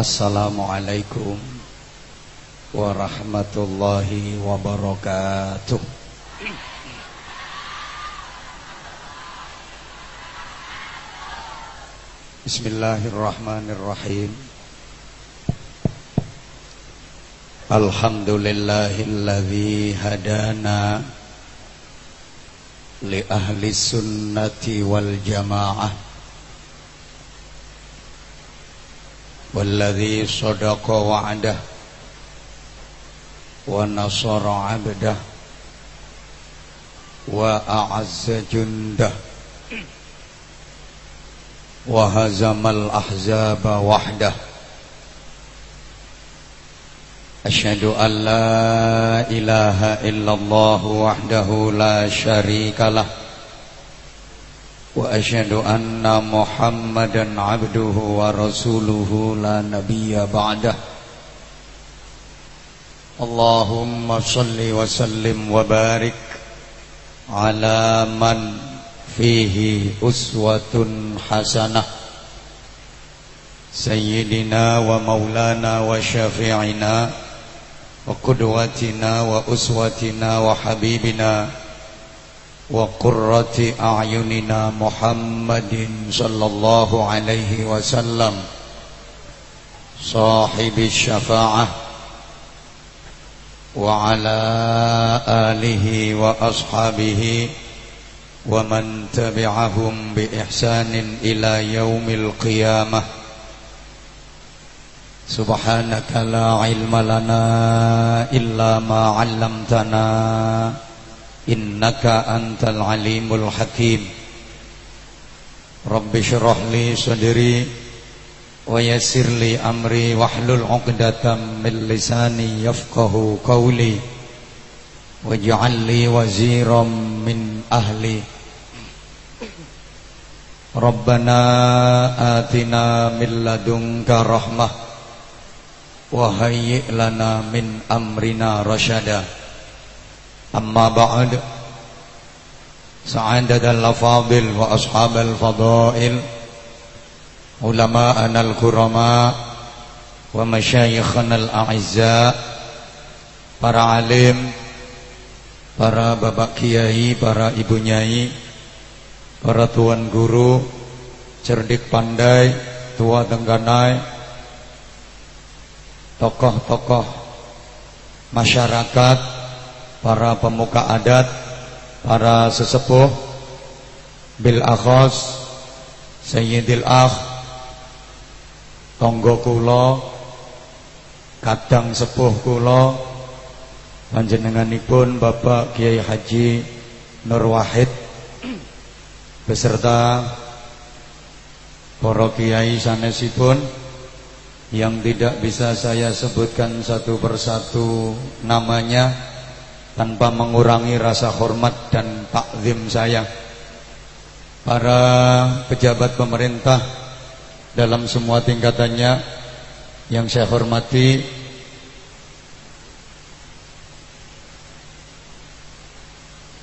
Assalamualaikum warahmatullahi wabarakatuh. Bismillahirrahmanirrahim. Alhamdulillahilladzi hadana li ahli sunnati wal jamaah والذي صدق وعده ونصر عبده وأعز جنده وهزم الأحزاب وحده. أشهد أن لا إله إلا الله وحده لا شريك له. وأشهد أن محمدا عبده ورسوله لا نبي بعده اللهم صل وسلم وبارك على من فيه أسوة حسنة سيدنا ومولانا وشفيعنا وقدوتنا وأسوتنا وحبيبنا وقرة أعيننا محمد صلى الله عليه وسلم صاحب الشفاعة وعلى آله وأصحابه ومن تبعهم بإحسان إلى يوم القيامة. سبحانك لا علم لنا إلا ما علمتنا. Innaka antal alimul hakim. Rabbi syurah li sadri wa yassir li amri wahlul 'uqdatam min lisani yafqahu qawli waj'al li waziran min ahli. Rabbana atina min ladunka rahmah wa hayyi lana min amrina rasyada أما بعد سعادة الأفاضل وأصحاب الفضائل علماءنا الكرماء ومشايخنا الأعزاء para alim para bapak kiai para ibu nyai para tuan guru cerdik pandai tua tengganai tokoh-tokoh masyarakat para pemuka adat, para sesepuh, bil akhos, sayyidil akh, tonggo kula, kadang sepuh kula, panjenenganipun Bapak Kiai Haji Nur Wahid beserta para kiai sanesipun yang tidak bisa saya sebutkan satu persatu namanya tanpa mengurangi rasa hormat dan takzim saya. Para pejabat pemerintah dalam semua tingkatannya yang saya hormati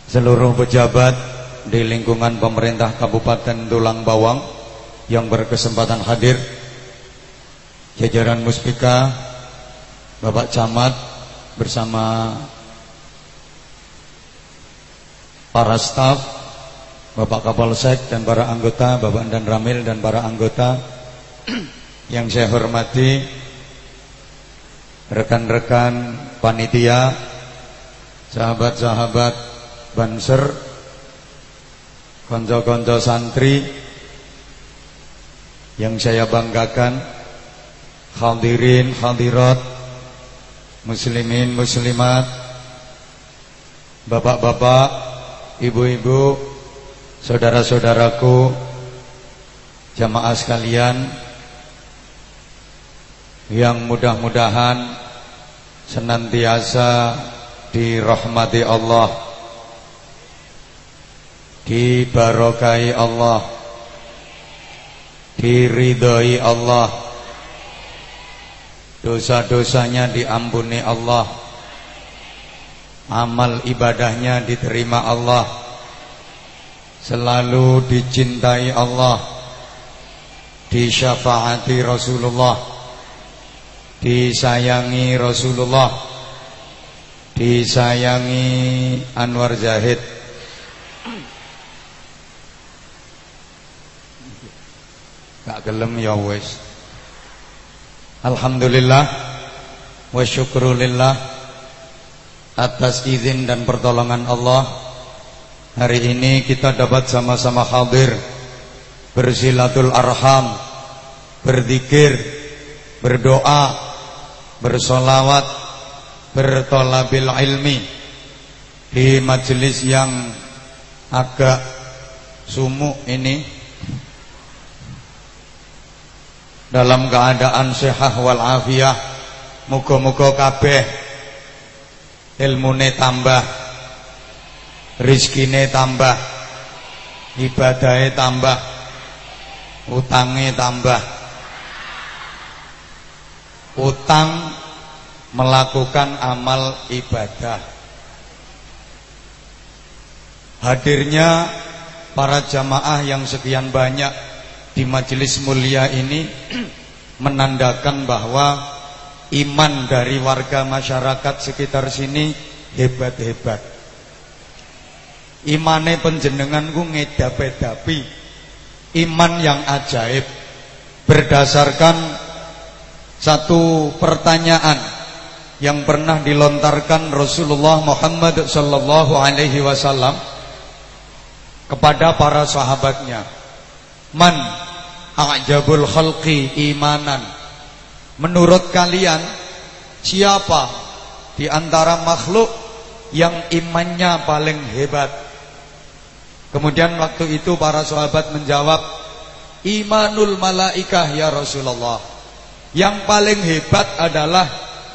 seluruh pejabat di lingkungan pemerintah Kabupaten Tulang Bawang yang berkesempatan hadir jajaran Muspika Bapak Camat bersama para staf, Bapak Kapolsek dan para anggota, Bapak dan Ramil dan para anggota yang saya hormati, rekan-rekan panitia, sahabat-sahabat Banser, konco-konco santri yang saya banggakan, hadirin, hadirat, muslimin, muslimat, bapak-bapak, ibu-ibu, saudara-saudaraku, jamaah sekalian yang mudah-mudahan senantiasa dirahmati Allah, dibarokai Allah, diridhoi Allah, dosa-dosanya diampuni Allah amal ibadahnya diterima Allah. Selalu dicintai Allah. Disyafaati Rasulullah. Disayangi Rasulullah, disayangi Anwar Zahid. Gak gelem ya wis. Alhamdulillah. Wa syukrulillah atas izin dan pertolongan Allah hari ini kita dapat sama-sama hadir bersilatul arham berzikir berdoa bersolawat bertolabil ilmi. Di majelis yang agak sumuk ini dalam keadaan sehat wal afiyah muga-muga kabeh ilmune tambah. Rizkine tambah. Ibadahe tambah. Utange tambah. Utang melakukan amal ibadah. Hadirnya para jamaah yang sekian banyak di majelis mulia ini menandakan bahwa iman dari warga masyarakat sekitar sini hebat-hebat. Imane penjenenganku ngedapi-dapi iman yang ajaib berdasarkan satu pertanyaan yang pernah dilontarkan Rasulullah Muhammad sallallahu alaihi wasallam kepada para sahabatnya. Man a'jabul khalqi imanan. Menurut kalian siapa di antara makhluk yang imannya paling hebat? Kemudian waktu itu para sahabat menjawab, imanul malaikah ya Rasulullah. Yang paling hebat adalah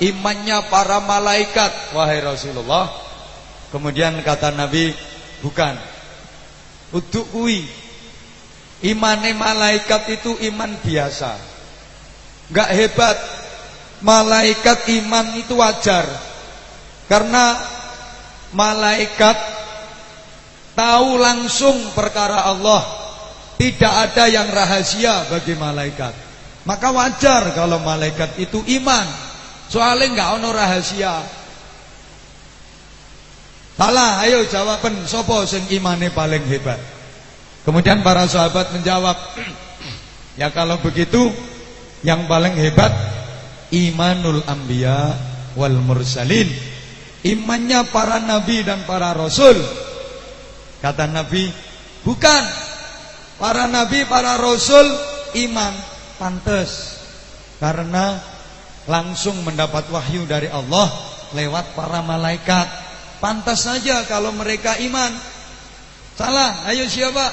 imannya para malaikat wahai Rasulullah. Kemudian kata Nabi, bukan. Untuk kui Imane malaikat itu iman biasa. Enggak hebat. Malaikat iman itu wajar. Karena malaikat tahu langsung perkara Allah. Tidak ada yang rahasia bagi malaikat. Maka wajar kalau malaikat itu iman. Soalnya enggak ono rahasia. Salah, ayo jawaban sopo sing imane paling hebat. Kemudian para sahabat menjawab, "Ya kalau begitu yang paling hebat imanul anbiya wal mursalin." Imannya para nabi dan para rasul. Kata Nabi, "Bukan. Para nabi, para rasul iman pantas karena langsung mendapat wahyu dari Allah lewat para malaikat. Pantas saja kalau mereka iman." Salah, ayo siapa?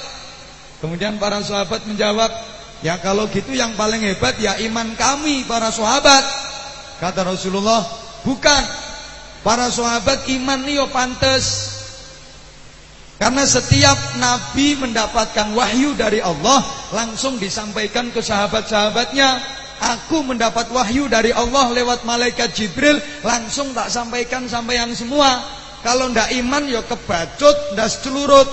Kemudian para sahabat menjawab, "Ya kalau gitu yang paling hebat ya iman kami para sahabat." Kata Rasulullah, "Bukan. Para sahabat iman niyo pantes. Karena setiap nabi mendapatkan wahyu dari Allah langsung disampaikan ke sahabat-sahabatnya. Aku mendapat wahyu dari Allah lewat malaikat Jibril langsung tak sampaikan sampai yang semua. Kalau ndak iman ya kebacut, ndak secelurut.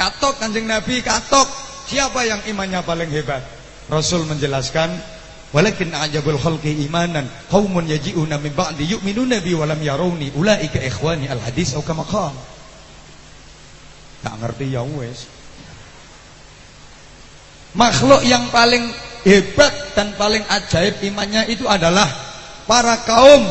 Katok kanjeng Nabi, katok. Siapa yang imannya paling hebat? Rasul menjelaskan, Walakin ajabul khalqi imanan qaumun yaji'una min ba'di yu'minuna bi wa lam yarawni ulaika ikhwani al hadis atau kama qala. Tak ngerti ya wes. Makhluk yang paling hebat dan paling ajaib imannya itu adalah para kaum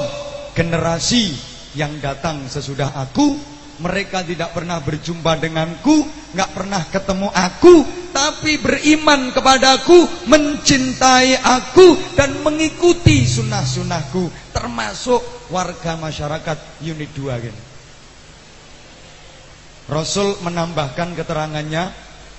generasi yang datang sesudah aku mereka tidak pernah berjumpa denganku, nggak pernah ketemu aku, tapi beriman kepadaku, mencintai aku dan mengikuti sunnah-sunnahku, termasuk warga masyarakat unit 2 gini. Rasul menambahkan keterangannya,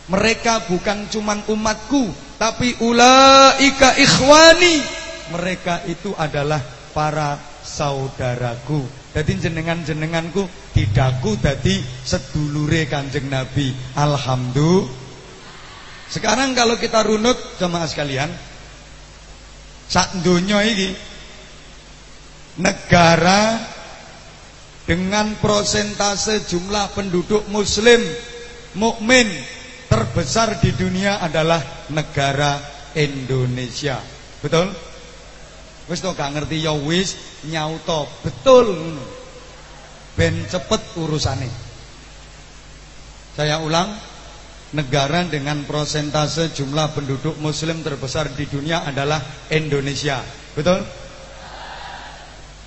mereka bukan cuma umatku, tapi ulaika ikhwani. Mereka itu adalah para saudaraku. Jadi jenengan-jenenganku didaku dadi sedulure Kanjeng Nabi. Alhamdulillah. Sekarang kalau kita runut jemaah sekalian, sak donya iki negara dengan prosentase jumlah penduduk muslim mukmin terbesar di dunia adalah negara Indonesia. Betul? Wis to gak ngerti ya wis nyauto betul. Ben cepet urusane. Saya ulang, negara dengan prosentase jumlah penduduk muslim terbesar di dunia adalah Indonesia. Betul?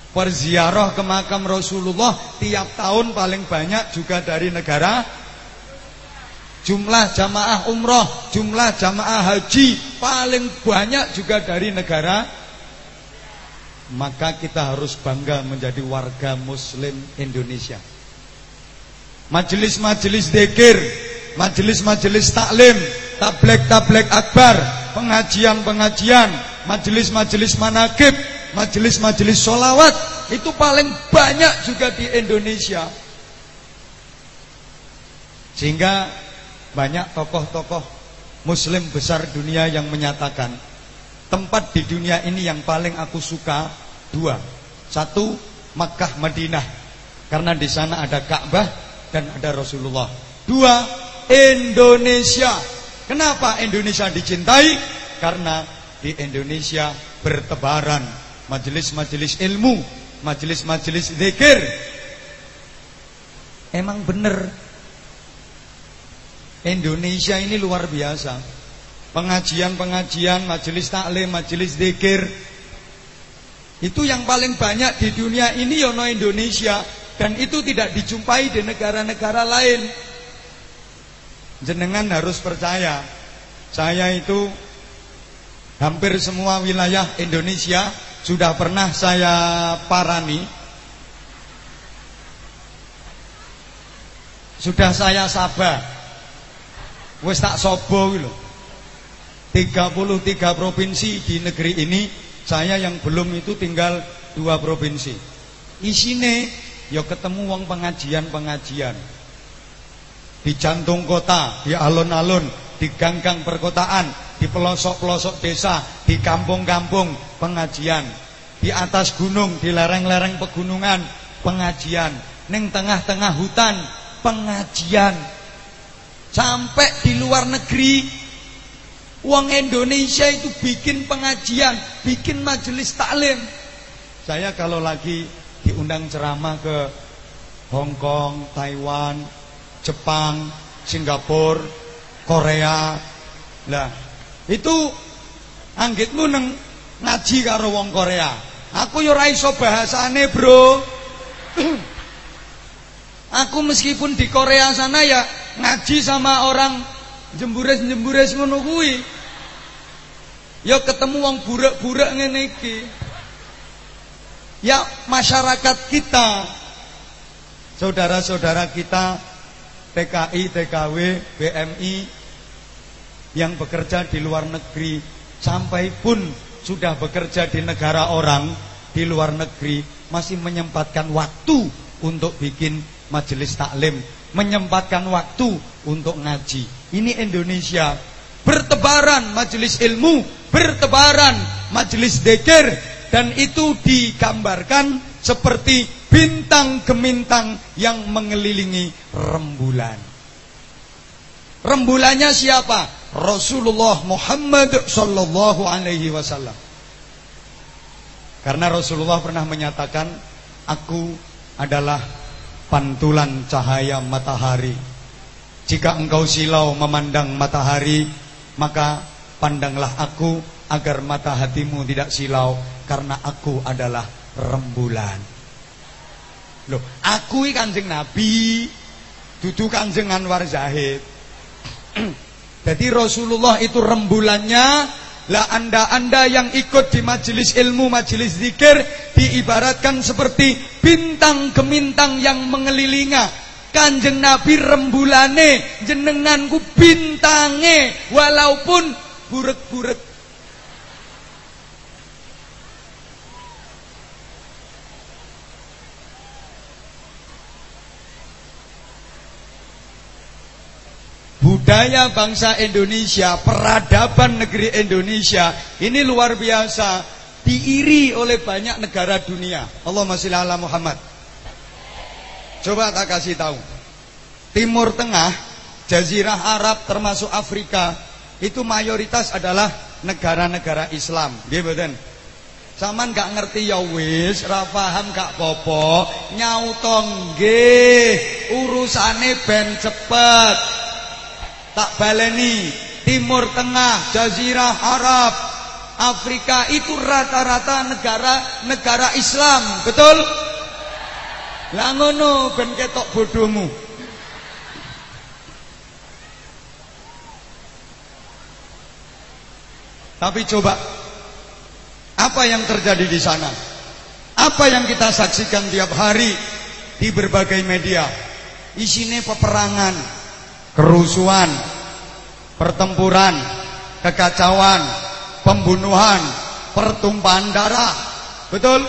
Perziarah ke makam Rasulullah tiap tahun paling banyak juga dari negara Jumlah jamaah umroh, jumlah jamaah haji paling banyak juga dari negara maka kita harus bangga menjadi warga muslim Indonesia. Majelis-majelis dekir, majelis-majelis taklim, tablek-tablek akbar, pengajian-pengajian, majelis-majelis manakib, majelis-majelis solawat itu paling banyak juga di Indonesia. Sehingga banyak tokoh-tokoh muslim besar dunia yang menyatakan Tempat di dunia ini yang paling aku suka dua. Satu Makkah Madinah karena di sana ada Ka'bah dan ada Rasulullah. Dua Indonesia. Kenapa Indonesia dicintai? Karena di Indonesia bertebaran majelis-majelis ilmu, majelis-majelis zikir. Emang benar Indonesia ini luar biasa pengajian-pengajian, majelis taklim, majelis zikir. Itu yang paling banyak di dunia ini yono Indonesia dan itu tidak dijumpai di negara-negara lain. Jenengan harus percaya, saya itu hampir semua wilayah Indonesia sudah pernah saya parani. Sudah saya sabar. Wis tak sobo lho. 33 provinsi di negeri ini saya yang belum itu tinggal dua provinsi. Isine ya ketemu wong pengajian-pengajian. Di jantung kota, di alun-alun, di ganggang perkotaan, di pelosok-pelosok desa, di kampung-kampung pengajian. Di atas gunung, di lereng-lereng pegunungan pengajian. Neng tengah-tengah hutan pengajian. Sampai di luar negeri Uang Indonesia itu bikin pengajian, bikin majelis taklim. Saya kalau lagi diundang ceramah ke Hong Kong, Taiwan, Jepang, Singapura, Korea. Lah, itu anggitmu neng ngaji karo wong Korea. Aku yo ora iso bahasane, Bro. Aku meskipun di Korea sana ya ngaji sama orang jembures-jembures ngono kuwi. Ya ketemu wong burak-burak ngene iki. Ya masyarakat kita saudara-saudara kita TKI, TKW, BMI yang bekerja di luar negeri sampai pun sudah bekerja di negara orang di luar negeri masih menyempatkan waktu untuk bikin majelis taklim, menyempatkan waktu untuk ngaji. Ini Indonesia. Bertebaran majelis ilmu, bertebaran majelis dekir dan itu digambarkan seperti bintang gemintang yang mengelilingi rembulan. Rembulannya siapa? Rasulullah Muhammad sallallahu alaihi wasallam. Karena Rasulullah pernah menyatakan, aku adalah pantulan cahaya matahari jika engkau silau memandang matahari, maka pandanglah aku agar mata hatimu tidak silau karena aku adalah rembulan. Loh, aku Kanjeng Nabi, dudu Kanjeng Anwar Zahid. Jadi Rasulullah itu rembulannya lah anda-anda yang ikut di majelis ilmu, majelis zikir diibaratkan seperti bintang gemintang yang mengelilingi Kanjeng Nabi rembulane jenenganku bintange walaupun burek-burek Budaya bangsa Indonesia, peradaban negeri Indonesia ini luar biasa diiri oleh banyak negara dunia. Allahumma sholli ala Muhammad. Coba tak kasih tahu. Timur Tengah, Jazirah Arab termasuk Afrika itu mayoritas adalah negara-negara Islam. Nggih Saman gak ngerti ya wis, ra paham gak popo, nyauto nggih, urusane ben cepet. Tak baleni, Timur Tengah, Jazirah Arab, Afrika itu rata-rata negara-negara Islam, betul? Lah ngono ben ketok bodohmu. Tapi coba apa yang terjadi di sana? Apa yang kita saksikan tiap hari di berbagai media? Isinya peperangan, kerusuhan, pertempuran, kekacauan, pembunuhan, pertumpahan darah. Betul?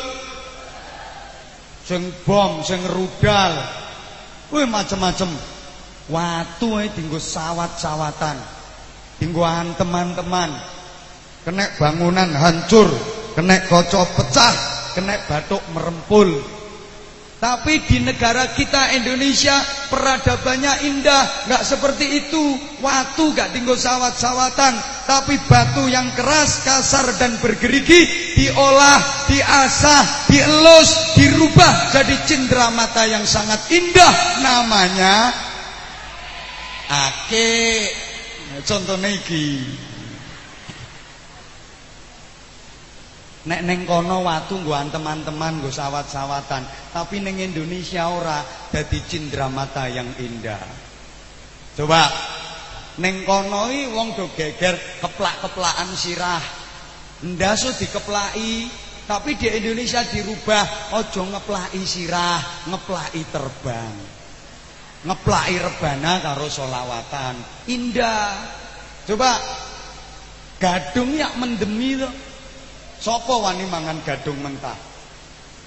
Sing bom, sing rudal. Wih macam-macam. Watu eh tinggu sawat-sawatan. Tinggu teman-teman. Kena bangunan hancur, kena kocok pecah, kena batuk merempul. Tapi di negara kita Indonesia peradabannya indah, nggak seperti itu. Watu nggak tinggal sawat-sawatan, tapi batu yang keras, kasar dan bergerigi diolah, diasah, dielus, dirubah jadi cindera mata yang sangat indah. Namanya ake. Contohnya iki. Nek neng kono watu nggo teman-teman nggo sawat-sawatan, tapi neng Indonesia ora dadi mata yang indah. Coba neng kono iki wong do geger keplak-keplakan sirah. Ndaso dikeplaki, tapi di Indonesia dirubah ojo ngeplaki sirah, ngeplaki terbang. Ngeplaki rebana karo solawatan. Indah. Coba gadung yak mendemi. Sopo wani mangan gadung mentah?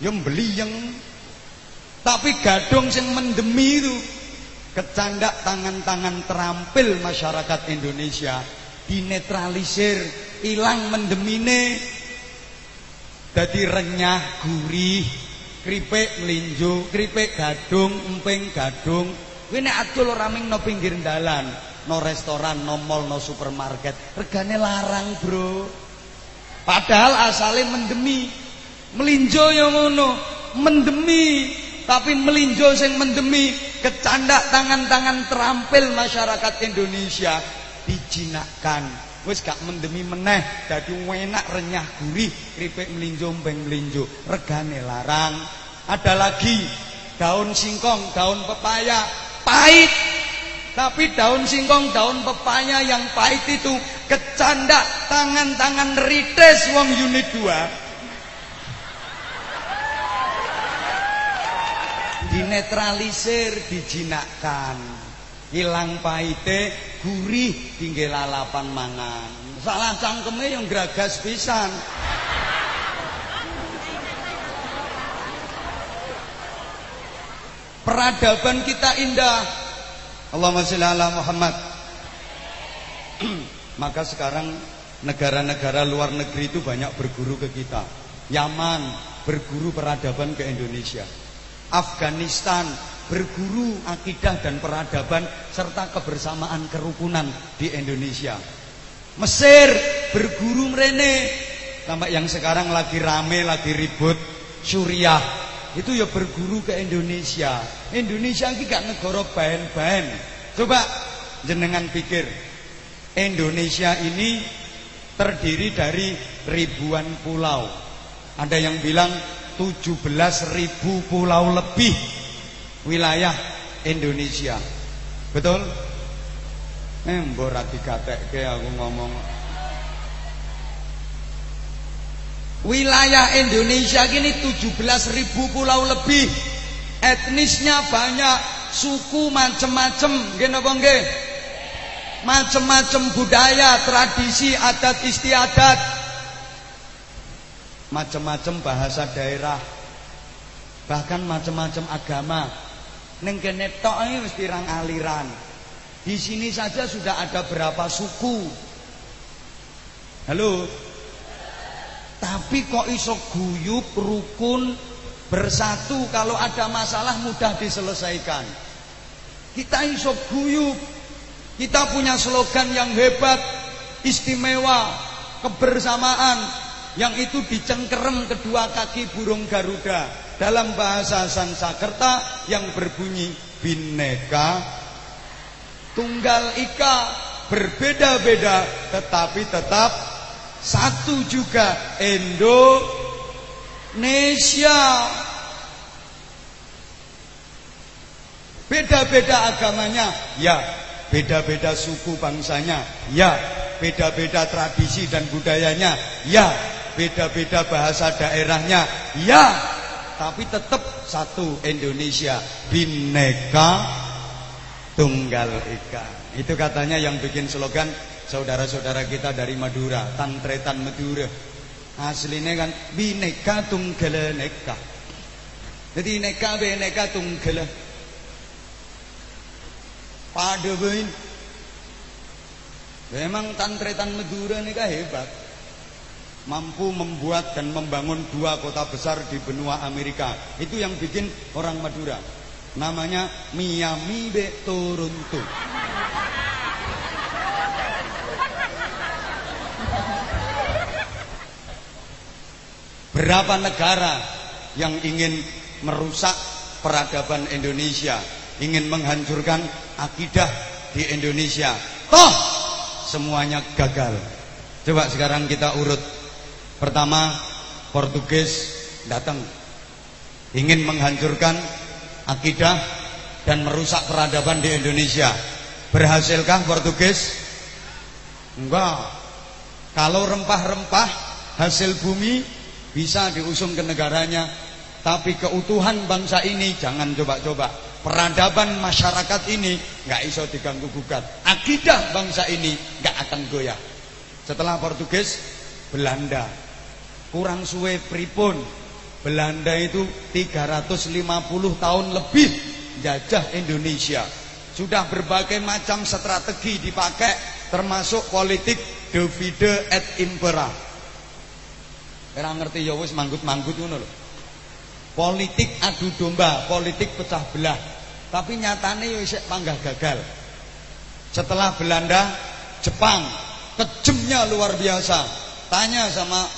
Ya yang Tapi gadung sing mendemi itu kecandak tangan-tangan terampil masyarakat Indonesia dinetralisir, hilang mendemine. Jadi renyah, gurih, kripik melinjo, kripik gadung, emping gadung. Kuwi nek adol no pinggir dalan, no restoran, no mall, no supermarket, regane larang, Bro. Padahal asalnya mendemi. Melinjo yang ngono, mendemi. Tapi melinjo sing mendemi kecandak tangan-tangan terampil masyarakat Indonesia dijinakkan. Wis gak mendemi meneh dadi enak renyah gurih keripik melinjo mbeng melinjo regane larang. Ada lagi daun singkong, daun pepaya pahit tapi daun singkong, daun pepaya yang pahit itu kecandak tangan-tangan rites wong unit 2. Dinetralisir, dijinakkan. Hilang pahite, gurih tinggal lalapan mangan. Salah cangkeme yang geragas pisan. Peradaban kita indah, Allahumma sholli ala Muhammad. Maka sekarang negara-negara luar negeri itu banyak berguru ke kita. Yaman berguru peradaban ke Indonesia. Afghanistan berguru akidah dan peradaban serta kebersamaan kerukunan di Indonesia. Mesir berguru merene sampai yang sekarang lagi rame, lagi ribut Suriah itu ya berguru ke Indonesia. Indonesia ini gak negara bahan-bahan. Coba jenengan pikir, Indonesia ini terdiri dari ribuan pulau. Ada yang bilang 17 ribu pulau lebih wilayah Indonesia. Betul? Eh, mbok ra aku ngomong Wilayah Indonesia gini 17 ribu pulau lebih. Etnisnya banyak Suku macem-macem Gini apa enggak? Macem-macem budaya, tradisi, adat istiadat. Macem-macem bahasa daerah. Bahkan macem-macem agama. Neng kene ini rang aliran. Di sini saja sudah ada berapa suku. Halo tapi kok iso guyub, rukun, bersatu kalau ada masalah mudah diselesaikan. Kita iso guyub. Kita punya slogan yang hebat, istimewa, kebersamaan. yang itu dicengkerem kedua kaki burung Garuda dalam bahasa Sanskerta yang berbunyi bineka tunggal ika berbeda-beda tetapi tetap satu juga Indonesia. Beda-beda agamanya. Ya beda-beda suku bangsanya. Ya beda-beda tradisi dan budayanya. Ya beda-beda bahasa daerahnya. Ya tapi tetap satu Indonesia. Bineka tunggal ika. Itu katanya yang bikin slogan saudara-saudara kita dari Madura tantretan Madura. Aslinya kan bineka tunggal neka jadi neka bineka tunggal pada memang tantretan Madura ini hebat. Mampu membuat dan membangun dua kota besar di benua Amerika. Itu yang bikin orang Madura. Namanya Miami be Berapa negara yang ingin merusak peradaban Indonesia, ingin menghancurkan akidah di Indonesia. Toh semuanya gagal. Coba sekarang kita urut Pertama, Portugis datang ingin menghancurkan akidah dan merusak peradaban di Indonesia. Berhasilkah Portugis? Enggak. Kalau rempah-rempah hasil bumi bisa diusung ke negaranya, tapi keutuhan bangsa ini jangan coba-coba. Peradaban masyarakat ini nggak iso diganggu gugat. Akidah bangsa ini nggak akan goyah. Setelah Portugis, Belanda kurang suwe pripun Belanda itu 350 tahun lebih jajah Indonesia sudah berbagai macam strategi dipakai termasuk politik divide et impera Kira ngerti ya wis manggut-manggut ngono lho politik adu domba politik pecah belah tapi nyatane ya isek panggah gagal setelah Belanda Jepang kejemnya luar biasa tanya sama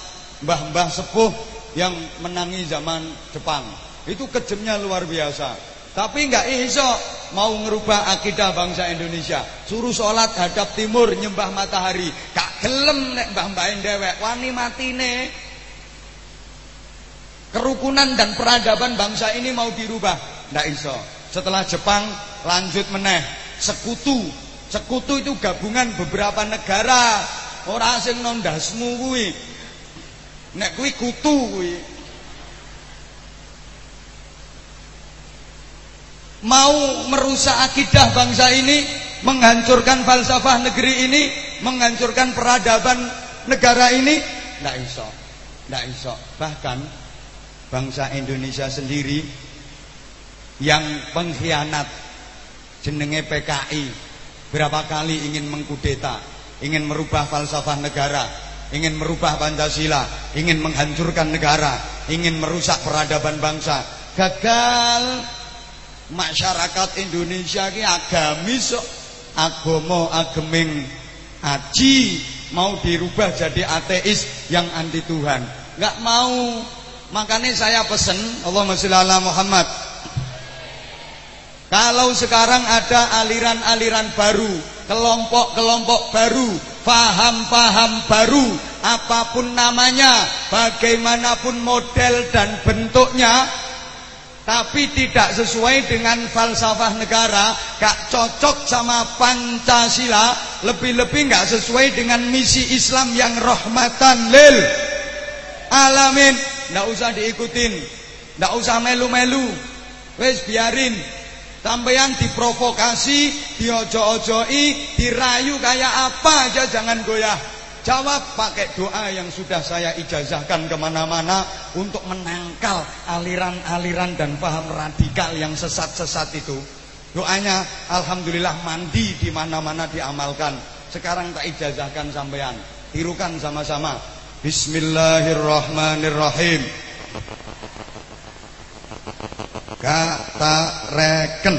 mbah-mbah sepuh yang menangi zaman Jepang. Itu kejemnya luar biasa. Tapi enggak iso mau ngerubah akidah bangsa Indonesia. Suruh sholat hadap timur nyembah matahari. Gak gelem nek mbah-mbahin dewek wani matine. Kerukunan dan peradaban bangsa ini mau dirubah. Enggak iso. Setelah Jepang lanjut meneh sekutu. Sekutu itu gabungan beberapa negara. Orang asing nondasmu kuwi Nek kuwi kutu kuwi. Mau merusak akidah bangsa ini, menghancurkan falsafah negeri ini, menghancurkan peradaban negara ini, ndak iso. Ndak iso. Bahkan bangsa Indonesia sendiri yang pengkhianat jenenge PKI berapa kali ingin mengkudeta, ingin merubah falsafah negara, ingin merubah Pancasila, ingin menghancurkan negara, ingin merusak peradaban bangsa. Gagal masyarakat Indonesia ki agamis agomo ageming aji mau dirubah jadi ateis yang anti Tuhan. Enggak mau. Makanya saya pesen Allahumma sholli Muhammad. Kalau sekarang ada aliran-aliran baru, kelompok-kelompok baru Paham-paham baru Apa pun namanya Bagaimanapun model dan bentuknya Tapi tidak sesuai dengan falsafah negara Gak cocok sama Pancasila Lebih-lebih gak sesuai dengan misi Islam yang rahmatan lil Alamin Gak usah diikutin Gak usah melu-melu Wes biarin Sampeyan diprovokasi, diojo-ojoi, dirayu kayak apa aja jangan goyah. Jawab pakai doa yang sudah saya ijazahkan ke mana-mana untuk menangkal aliran-aliran dan paham radikal yang sesat-sesat itu. Doanya Alhamdulillah mandi di mana-mana diamalkan. Sekarang tak ijazahkan sampean. Tirukan sama-sama. Bismillahirrahmanirrahim. Kata reken.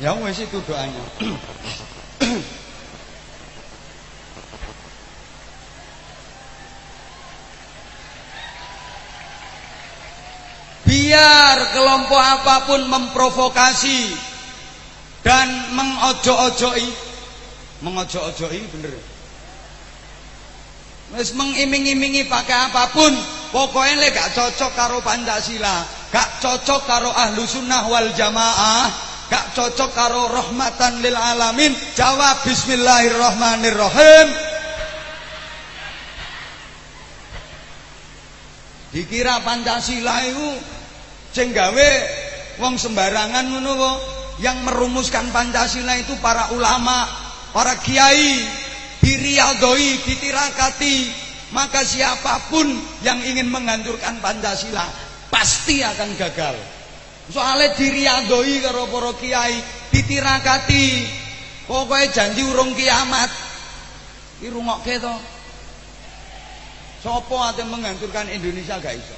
Ya wis itu doanya. Biar kelompok apa pun memprovokasi dan mengojo-ojoi mengojo-ojoi bener. Wis mengiming-imingi pakai apa pun, pokoknya le gak cocok karo Pancasila, gak cocok karo ahlu sunnah wal jamaah, gak cocok karo rahmatan lil alamin. Jawab Bismillahirrahmanirrahim. Dikira Pancasila itu sing gawe wong sembarangan ngono Yang merumuskan Pancasila itu para ulama, para kiai, diriadoi, ditirakati. Maka siapa pun yang ingin menghancurkan Pancasila pasti akan gagal. Soalnya diriadoi karo para kiai, ditirakati. Pokoknya janji urung kiamat. Iki rungokke to. Sopo ate menghancurkan Indonesia gak iso.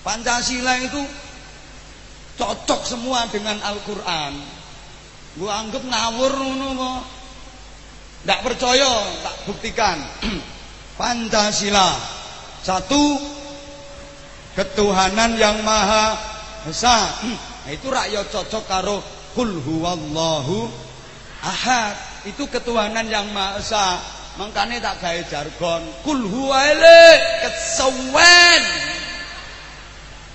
Pancasila itu cocok semua dengan Al-Qur'an. Gua anggap ngawur ngono Ndak percaya, tak buktikan. Pancasila. Satu ketuhanan yang maha esa. Nah, itu rakyat cocok karo kul huwallahu ahad. Itu ketuhanan yang maha esa. Makanya tak gawe jargon kul huwaile kesewen.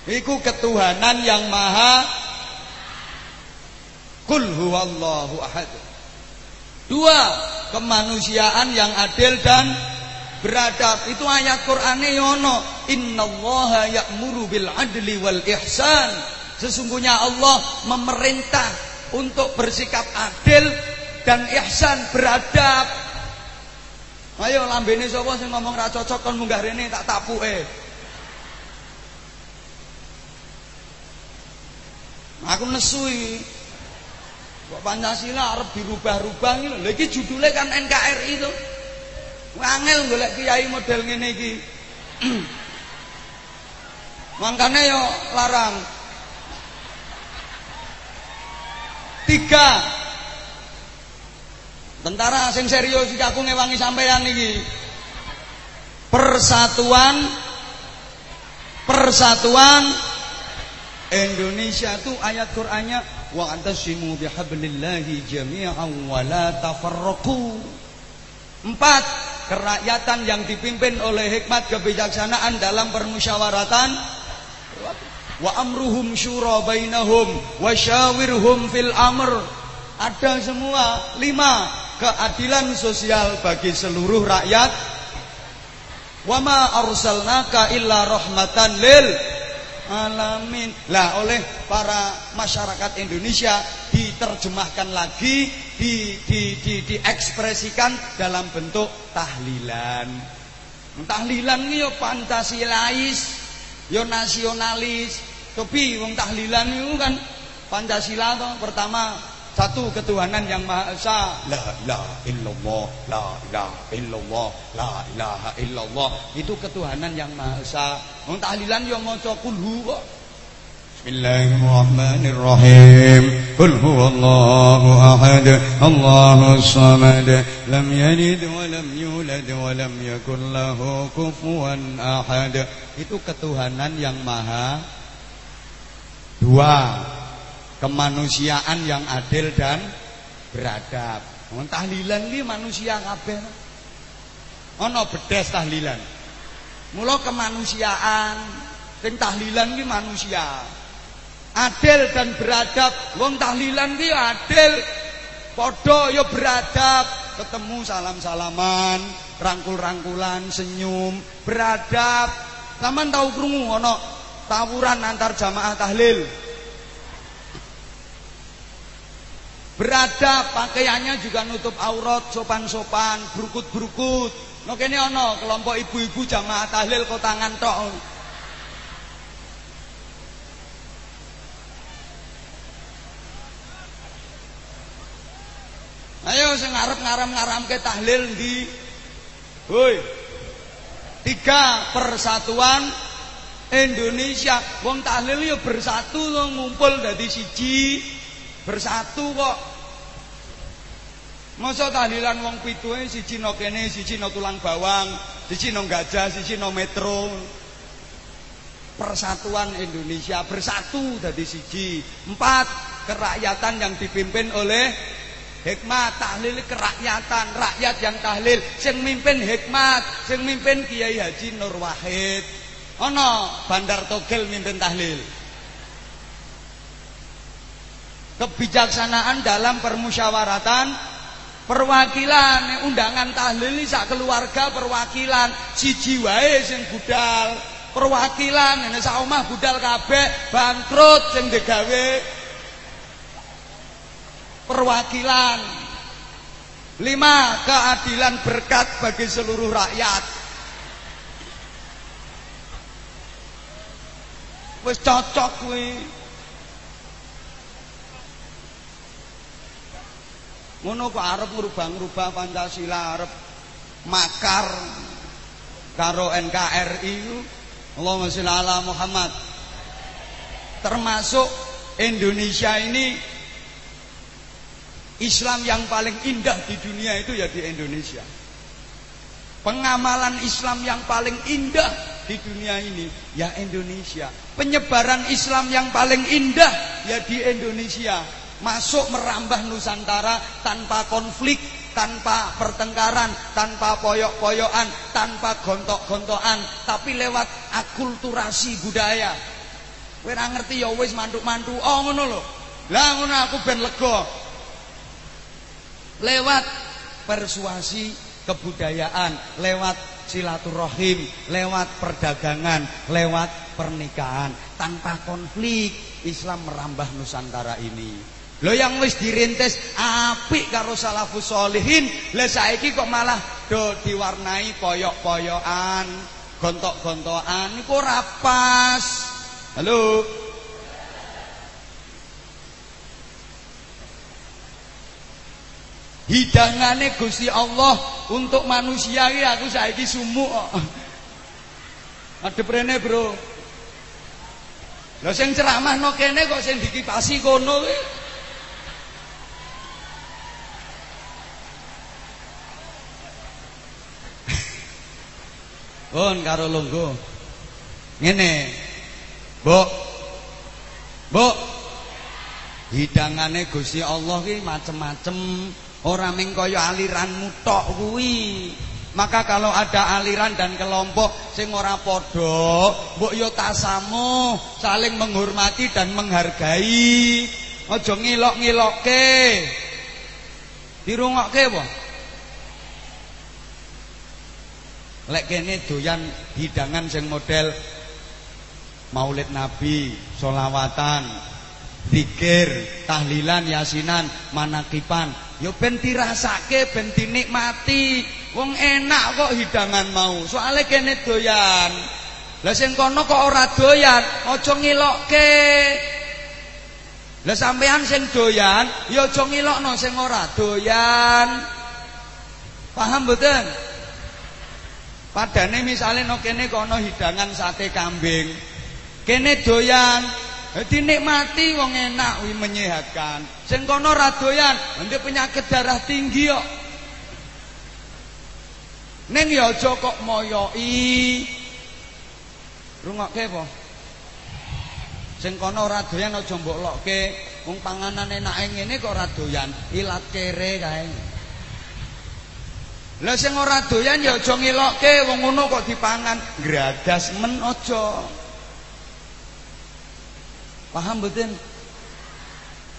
Iku ketuhanan yang maha Kul huwallahu ahad. Dua, kemanusiaan yang adil dan beradab. Itu ayat Qur'ane yono. Innallaha ya'muru bil adli wal ihsan. Sesungguhnya Allah memerintah untuk bersikap adil dan ihsan beradab. Ayo lambene sapa sing ngomong ra cocok kon munggah rene tak tapuke. Aku nesui. Kok Pancasila arep dirubah-rubah iki lho. Iki judule kan NKRI to. Angel golek kiai model ngene iki. Mangkane yo larang. Tiga Tentara sing serius iki aku ngewangi sampeyan iki. Persatuan Persatuan Indonesia itu ayat Qur'annya wa antasimu bihablillahi jami'an wa la tafarraqu. Empat, kerakyatan yang dipimpin oleh hikmat kebijaksanaan dalam permusyawaratan wa amruhum syura bainahum wa syawirhum fil amr. Ada semua. Lima, keadilan sosial bagi seluruh rakyat. Wa ma arsalnaka illa rahmatan lil alamin. Lah oleh para masyarakat Indonesia diterjemahkan lagi, di, di, di, diekspresikan dalam bentuk tahlilan. Tahlilan ini yo Pancasilais, yo nasionalis. Tapi wong tahlilan itu kan Pancasila toh pertama satu ketuhanan yang Maha Esa. La ilaha illallah, la ilaha illallah, la ilaha illallah. Itu ketuhanan yang Maha Esa. Wong tahlilan yo maca kulhu kok. Bismillahirrahmanirrahim. Qul huwallahu ahad, Allahus samad, lam yalid wa lam yulad wa lam yakul lahu kufuwan ahad. Itu ketuhanan yang maha dua kemanusiaan yang adil dan beradab. Wong tahlilan iki manusia kabeh. Ana bedes tahlilan. Mula kemanusiaan sing tahlilan iki manusia. Adil dan beradab. Wong tahlilan iki adil. Padha ya beradab, ketemu salam-salaman, rangkul-rangkulan, senyum, beradab. Saman tahu krungu ana tawuran antar jamaah tahlil. Beradab, pakaiannya juga nutup aurat, sopan-sopan, berukut-berukut. No kene ana kelompok ibu-ibu jamaah tahlil kok tangan tok. Ayo sing ngarep ngaram-ngaramke tahlil ndi? Hoi. Tiga persatuan Indonesia. Wong tahlil ya bersatu to ngumpul dadi siji. Bersatu kok. Masa tahlilan wong pitu siji no kene, siji no tulang bawang, siji no gajah, siji no metro. persatuan Indonesia bersatu dari siji. Empat, kerakyatan yang dipimpin oleh hikmat tahlil kerakyatan rakyat yang tahlil sing mimpin hikmat sing mimpin Kiai Haji Nur Wahid ono Bandar Togel mimpin tahlil kebijaksanaan dalam permusyawaratan perwakilan undangan tahlil sak keluarga perwakilan siji wae sing budal perwakilan ini sak omah budal kabeh bangkrut sing digawe. Perwakilan lima keadilan berkat bagi seluruh rakyat. Wis cocok kuwi ngono kok arep ngrubah-ngrubah Pancasila arep makar karo NKRI Allahumma sholli ala Muhammad termasuk Indonesia ini Islam yang paling indah di dunia itu ya di Indonesia. Pengamalan Islam yang paling indah di dunia ini ya Indonesia. Penyebaran Islam yang paling indah ya di Indonesia. Masuk merambah Nusantara tanpa konflik, tanpa pertengkaran, tanpa poyok-poyokan, tanpa gontok-gontokan, tapi lewat akulturasi budaya. Kowe ngerti ya wis mantuk-mantuk. Oh ngono lho. Lah ngono aku ben lega lewat persuasi kebudayaan, lewat silaturahim, lewat perdagangan, lewat pernikahan tanpa konflik Islam merambah Nusantara ini. Lo yang wis dirintis apik karo salafus solihin, lah saiki kok malah do diwarnai poyok-poyokan, gontok-gontokan iku ora pas. Halo. Hidangane Gusti Allah untuk manusia iki aku saiki sumuk kok. Adep rene, Bro. Lah sing ceramahno kene kok sing dikipasi kono kuwi. Pun karo lungguh. Ngene. Mbok. Mbok. Hidangane Gusti Allah ki macem-macem. Orang ming kaya aliranmu tok kuwi. Maka kalau ada aliran dan kelompok sing ora padha, mbok yo tasamu, saling menghormati dan menghargai. Aja ngilok-ngilokke. Dirungokke apa? Lek kene doyan hidangan sing model Maulid Nabi, solawatan, zikir, tahlilan, yasinan, manakipan. Ya ben dirasake, ben dinikmati. Wong enak kok hidangan mau. Soale kene doyan. Lah sing kono kok ora doyan, aja ngilokke. Lah sampean sing doyan, ya aja ngilokno sing ora doyan. Paham mboten? Padane misale no kene kono hidangan sate kambing. Kene doyan, dinikmati wong enak wi menyehatkan. Sing kono ra doyan, ndek penyakit darah tinggi kok. Ning ya aja kok moyoki. Rungokke apa? Sing kono ora doyan aja mbok lokke. Wong panganan enake ngene kok ora doyan, ilat kere kae. Lah sing ora doyan ya aja ngelokke, wong ngono kok dipangan, gragas men aja. Paham mboten?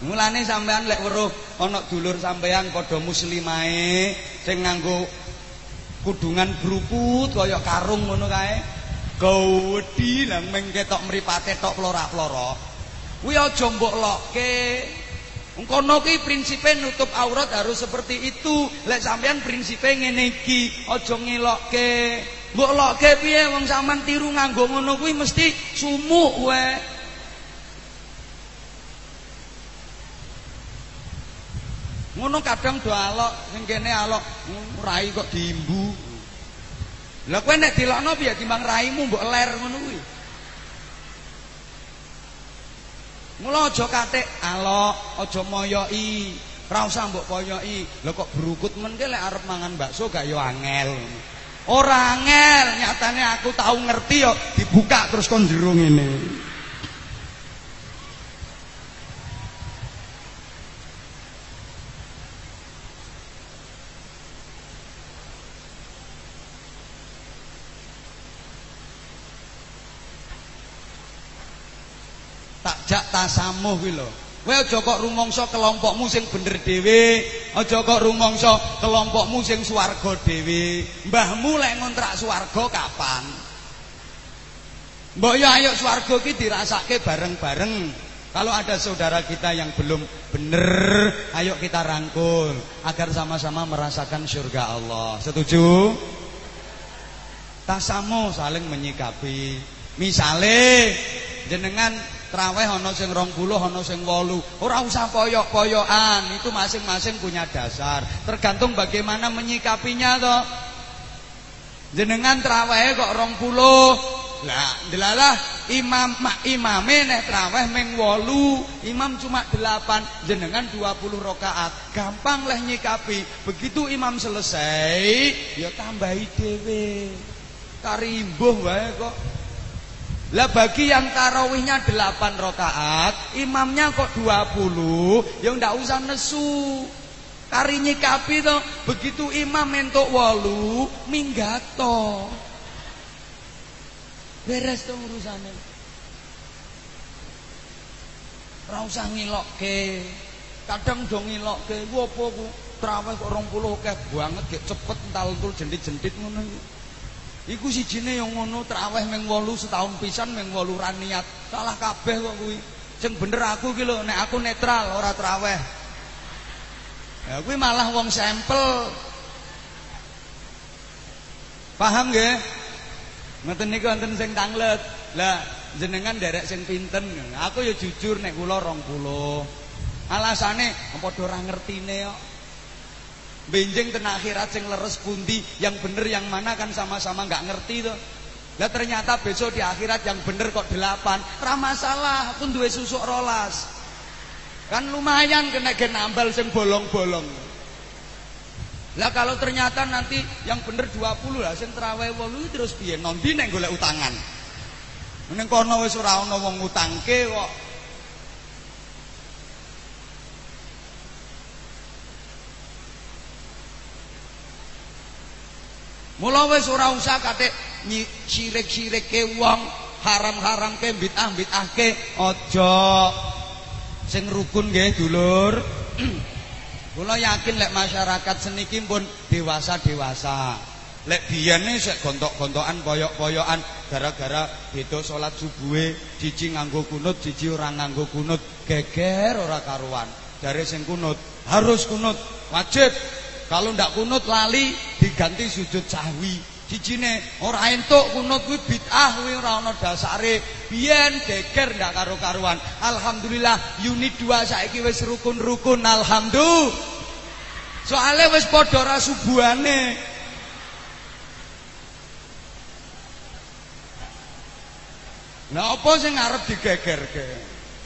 Mulane sampean lek weruh ana dulur sampean padha muslimae sing nganggo kudungan bruput kaya karung ngono kae. Gawedi nang meng ketok mripate tok plora-plora. Kuwi aja mbok lokke. Engkono ki prinsipe nutup aurat harus seperti itu. Lek sampean prinsipe ngene iki, aja ngelokke. Mbok lokke piye wong sampean tiru nganggo ngono kuwi mesti sumuk wae. Ngono kadang do alok, sing kene alok rai kok diimbu. Lah kowe nek dilokno piye timbang raimu mbok ler ngono kuwi. Mula aja katik alok, aja moyoki. Ora usah mbok poyoki. Lah kok berukut men lek arep mangan bakso gak yo angel. Ora angel, nyatane aku tahu ngerti yo dibuka terus kon jero ngene. Tak jak tasamuh kuwi lho. Kowe aja kok rumangsa kelompokmu sing bener dhewe, aja kok rumangsa kelompokmu sing swarga dhewe. Mbahmu lek ngontrak swarga kapan? Mbok ya ayo swarga ki dirasake bareng-bareng. Kalau ada saudara kita yang belum bener, ayo kita rangkul agar sama-sama merasakan surga Allah. Setuju? Tasamu saling menyikapi. Misale jenengan Traweh ana sing 20, ana sing 8. Ora usah poyok-poyokan, itu masing-masing punya dasar. Tergantung bagaimana menyikapinya toh. Jenengan traweh kok 20. Lah, delalah imam imame nek traweh meng 8, imam cuma 8, jenengan 20 rakaat. Gampang lah nyikapi. Begitu imam selesai, ya tambahi dhewe. Karimbuh wae kok lah bagi yang tarawihnya 8 rakaat, imamnya kok 20, ya ndak usah nesu. Kari nyikapi to, begitu imam entuk 8, minggat to. Beres to urusane. Ora usah ngilokke. Kadang do ngilokke, ku apa ku? Traweh kok 20 akeh banget, gek cepet ental-entul jendit-jendit ngono. Iku sijine yang ngono traweh ming 8 setahun pisan ming 8 ra niat. Salah kabeh kok kuwi. Sing bener aku ki lho, nek aku netral ora traweh. Ya kuwi malah wong sampel. Paham nggih? Ngoten niku wonten sing tanglet. Lah jenengan derek sing pinten. Aku ya jujur nek kula 20. Alasane padha ora ngertine kok. Benjing ten akhirat sing leres pundi, yang bener yang mana kan sama-sama nggak ngerti tuh. Lah ternyata besok di akhirat yang bener kok delapan, ra masalah, pun duwe susuk rolas. Kan lumayan kena gen nambal sing bolong-bolong. Lah kalau ternyata nanti yang bener 20 lah sing terawih 8 terus piye? Nondi nek golek utangan. Ning kono wis ora ana wong ngutangke kok Mula wis ora usah kate sirik-sirike wong, haram-haramke bid'ah-bid'ahke aja. Sing rukun nggih dulur. Kula yakin lek masyarakat seniki pun dewasa-dewasa. Lek biyene sik gontok-gontokan poyok-poyokan gara-gara beda salat subuhe, siji nganggo kunut, siji ora nganggo kunut, geger ora karuan. Dari sing kunut harus kunut, wajib kalau ndak kunut lali diganti sujud sahwi. Jijine ora entuk kunut kuwi bid'ah kuwi ora ana dasare. Biyen geger ndak karo-karuan. Alhamdulillah unit 2 saiki wis rukun-rukun alhamdulillah. Soale wis padha ra subuhane. Lah apa sing arep digegerke?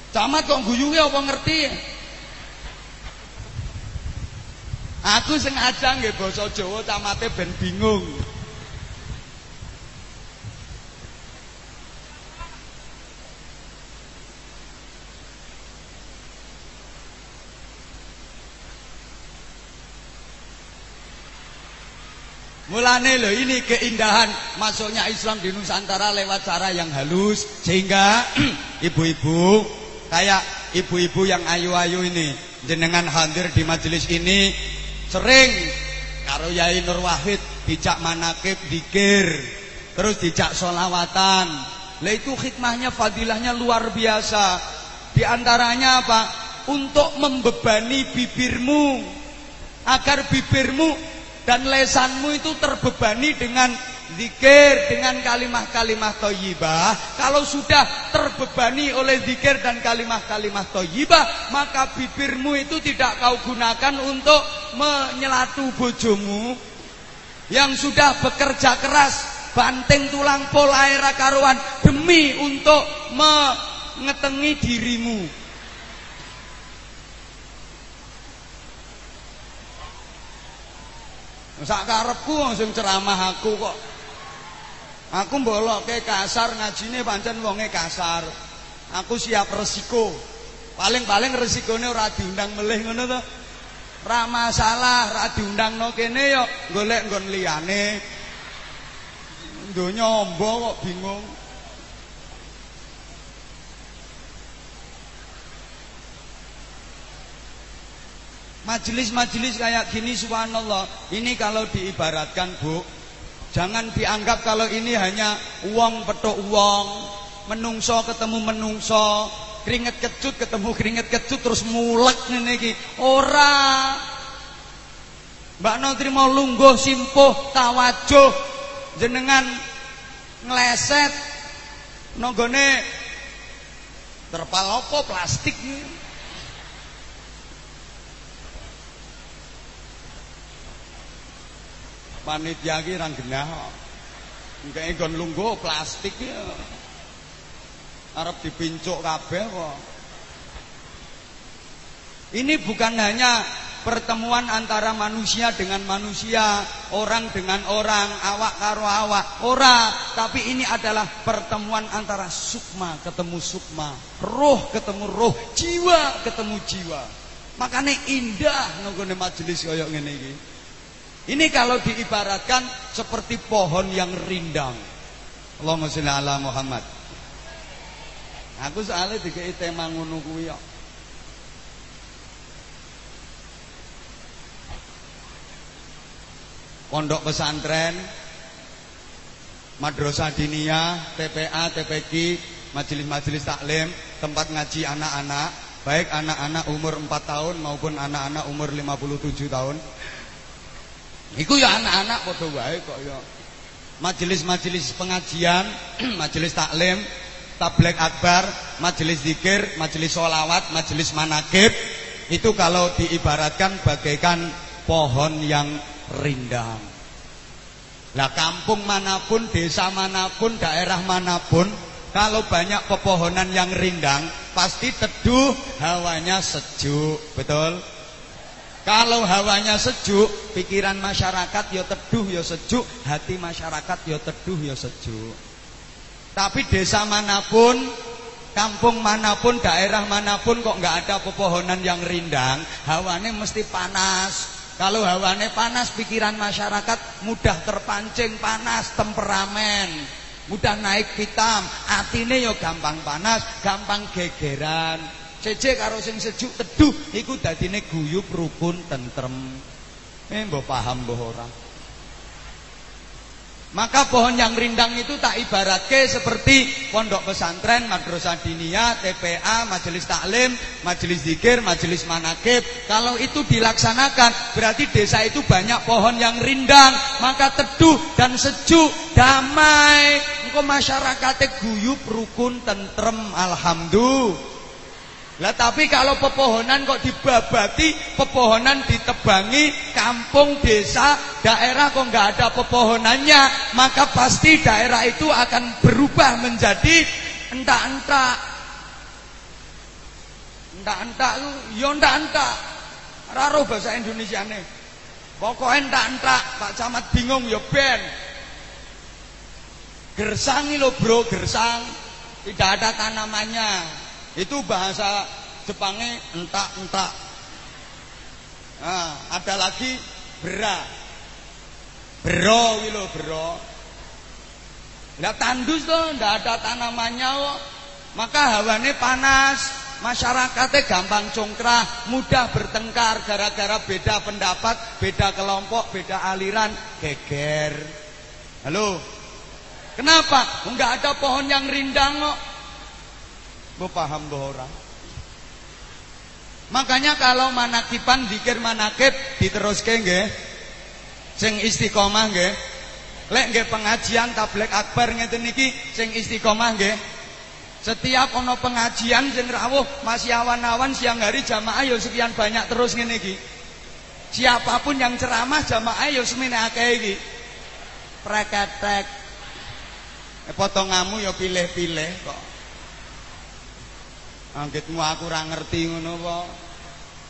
Camat kok guyuke apa ngerti? Aku sengaja nggih basa Jawa camate ben bingung. Mulane loh ini keindahan masuknya Islam di Nusantara lewat cara yang halus sehingga ibu-ibu kayak ibu-ibu yang ayu-ayu ini jenengan hadir di majelis ini Sering karo Yai Nur Wahid dijak manakib dikir, terus dijak solawatan. Lah itu hikmahnya fadilahnya luar biasa. Di antaranya apa? Untuk membebani bibirmu agar bibirmu dan lesanmu itu terbebani dengan zikir dengan kalimah-kalimah toyibah. Kalau sudah terbebani oleh zikir dan kalimah-kalimah toyibah maka bibirmu itu tidak kau gunakan untuk menyelatu bojomu. Yang sudah bekerja keras banting tulang pola era karuan demi untuk mengetengi dirimu. Sak karepku sing ceramah aku kok. Aku mbolokke kasar ngajine pancen wonge kasar. Aku siap resiko. Paling-paling resikone ora diundang melih ngono to. Ora masalah, ora diundangno kene yo golek nggon liyane. Donya ombo kok bingung. Majelis-majelis kayak gini subhanallah Ini kalau diibaratkan bu Jangan dianggap kalau ini hanya uang petok uang Menungso ketemu menungso Keringet kecut ketemu keringet kecut Terus mulek ini Ora. Mbak Notri mau lungguh simpuh tawajuh Jenengan ngeleset Nonggone Terpal plastik. nih panitia ki ra genah kok. Engke nggon lungguh plastik ya. Arep dipincuk kabeh kok. Ini bukan hanya pertemuan antara manusia dengan manusia, orang dengan orang, awak karo awak, ora, tapi ini adalah pertemuan antara sukma ketemu sukma, roh ketemu roh, jiwa ketemu jiwa. Makanya indah nonggone majelis kaya ngene iki. Ini kalau diibaratkan seperti pohon yang rindang. Allahumma sholli ala Muhammad. Aku soalnya dikei tema ngono kuwi kok. Pondok pesantren, madrasah diniyah, TPA, TPQ, majelis-majelis taklim, tempat ngaji anak-anak, baik anak-anak umur 4 tahun maupun anak-anak umur 57 tahun. Iku ya anak-anak padha wae kok ya. Majelis-majelis pengajian, majelis taklim, tablek akbar, majelis zikir, majelis solawat, majelis manakib itu kalau diibaratkan bagaikan pohon yang rindang. Lah kampung mana pun, desa mana pun, daerah mana pun kalau banyak pepohonan yang rindang pasti teduh, hawanya sejuk, betul? Kalau hawanya sejuk, pikiran masyarakat ya teduh ya sejuk, hati masyarakat ya teduh ya sejuk. Tapi desa mana pun, kampung mana pun, daerah mana pun kok nggak ada pepohonan yang rindang, hawanya mesti panas. Kalau hawane panas, pikiran masyarakat mudah terpancing panas, temperamen, mudah naik hitam, atine yo gampang panas, gampang gegeran. Cece karo sing sejuk teduh iku dadine guyub rukun tentrem. Eh mbok paham mbok ora? Maka pohon yang rindang itu tak ibaratke seperti pondok pesantren, madrasah diniyah, TPA, majelis taklim, majelis zikir, majelis manakib. Kalau itu dilaksanakan, berarti desa itu banyak pohon yang rindang, maka teduh dan sejuk, damai. Engko masyarakatnya guyub, rukun, tentrem, alhamdulillah. Lah tapi kalau pepohonan kok dibabati, pepohonan ditebangi, kampung, desa, daerah kok nggak ada pepohonannya, maka pasti daerah itu akan berubah menjadi entak-entak. Entak-entak itu, ya entak-entak. Raro bahasa Indonesia nih. Pokoknya entak-entak, Pak Camat bingung ya ben. Gersang lo bro, gersang. Tidak ada tanamannya. Itu bahasa Jepangnya entak-entak. Nah, ada lagi bera. Bero wilo bero. Enggak tandus tuh, enggak ada tanamannya kok. Maka hawane panas, masyarakatnya gampang congkrah, mudah bertengkar gara-gara beda pendapat, beda kelompok, beda aliran, geger. Halo. Kenapa? Enggak ada pohon yang rindang kok. Mbok paham mbok ora? Makanya kalau manakipan dikir manakib diteruske nggih. Sing istiqomah nggih. Lek nggih pengajian tablek akbar ngeten niki sing istiqomah nggih. Setiap ono pengajian sing rawuh masih awan-awan siang hari jamaah yo sekian banyak terus ngene iki. Siapa pun yang ceramah jamaah yo semene akeh iki. Preketek. Eh, potongamu yo pilih-pilih kok. Anggitmu aku ora ngerti ngono apa.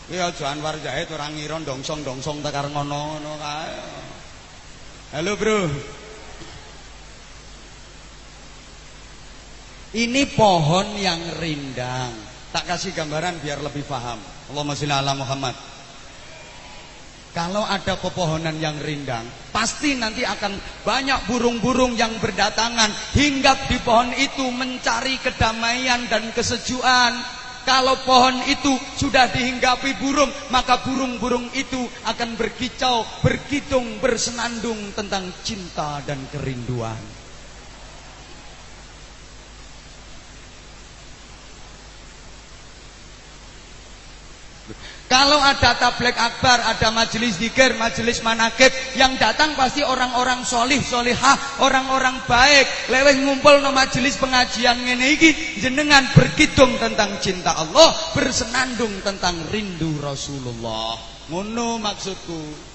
Ya aja Anwar Zahid ora ngira dongsong-dongsong tekar ngono ngono kae. Halo, Bro. Ini pohon yang rindang. Tak kasih gambaran biar lebih paham. Allahumma sholli ala Muhammad. Kalau ada pepohonan yang rindang, pasti nanti akan banyak burung-burung yang berdatangan hinggap di pohon itu mencari kedamaian dan kesejukan. Kalau pohon itu sudah dihinggapi burung, maka burung-burung itu akan berkicau, berkidung, bersenandung tentang cinta dan kerinduan. Kalau ada tablek akbar, ada majelis zikir, majelis manakib Yang datang pasti orang-orang solih, solihah, orang-orang baik. Leweh ngumpul no majelis pengajian ini Jenengan berkidung tentang cinta Allah Bersenandung tentang rindu Rasulullah. Ngono maksudku.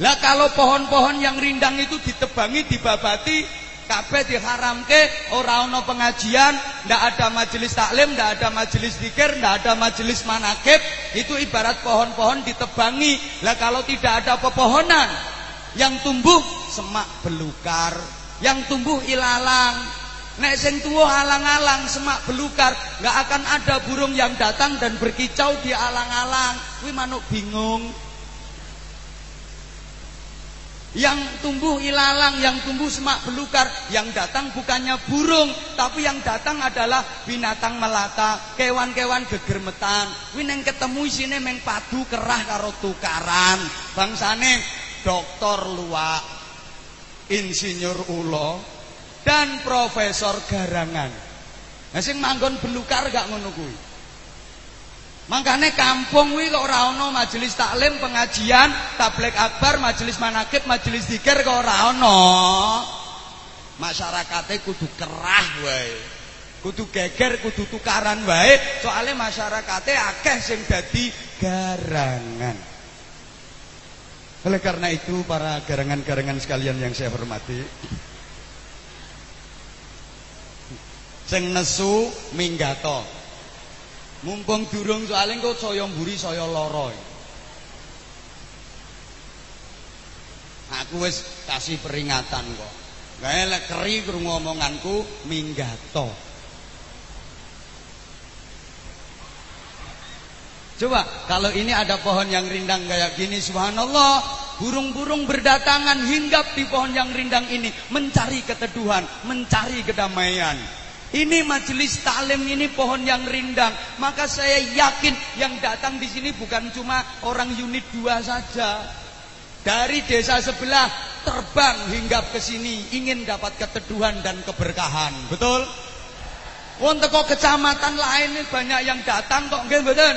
Lah kalau pohon-pohon yang rindang itu ditebangi, dibabati kabeh diharamke ora ana pengajian, ndak ada majelis taklim, ndak ada majelis zikir, ndak ada majelis manakib, itu ibarat pohon-pohon ditebangi. Lah kalau tidak ada pepohonan yang tumbuh semak belukar, yang tumbuh ilalang. Nek sing tuwa alang-alang semak belukar, nggak akan ada burung yang datang dan berkicau di alang-alang. Kuwi manuk bingung. Yang tumbuh ilalang, yang tumbuh semak belukar, yang datang bukannya burung, tapi yang datang adalah binatang melata, kewan-kewan gegermetan. Kuwi ning ketemu isine meng padu kerah karo tukaran. Bangsane doktor luwak, insinyur ulo, dan profesor garangan. Nah manggon belukar gak kuwi. Makanya kampung kuwi kok ora majelis taklim, pengajian, tablik akbar, majelis manakib, majelis zikir kok ora ana. Masyarakate kudu kerah wae. Kudu geger, kudu tukaran wae, soalnya masyarakate akeh sing dadi garangan. Oleh karena itu para garangan-garangan sekalian yang saya hormati, sing nesu minggato Mumpung durung soalnya kok saya mburi saya lara. Aku wis kasih peringatan kok. Gawe lek keri krungu omonganku minggato. Coba kalau ini ada pohon yang rindang kayak gini subhanallah Burung-burung berdatangan hinggap di pohon yang rindang ini Mencari keteduhan, mencari kedamaian ini majelis taklim ini pohon yang rindang. Maka saya yakin yang datang di sini bukan cuma orang unit dua saja. Dari desa sebelah terbang hingga ke sini ingin dapat keteduhan dan keberkahan. Betul? Untuk kecamatan lain ini banyak yang datang kok nggih mboten?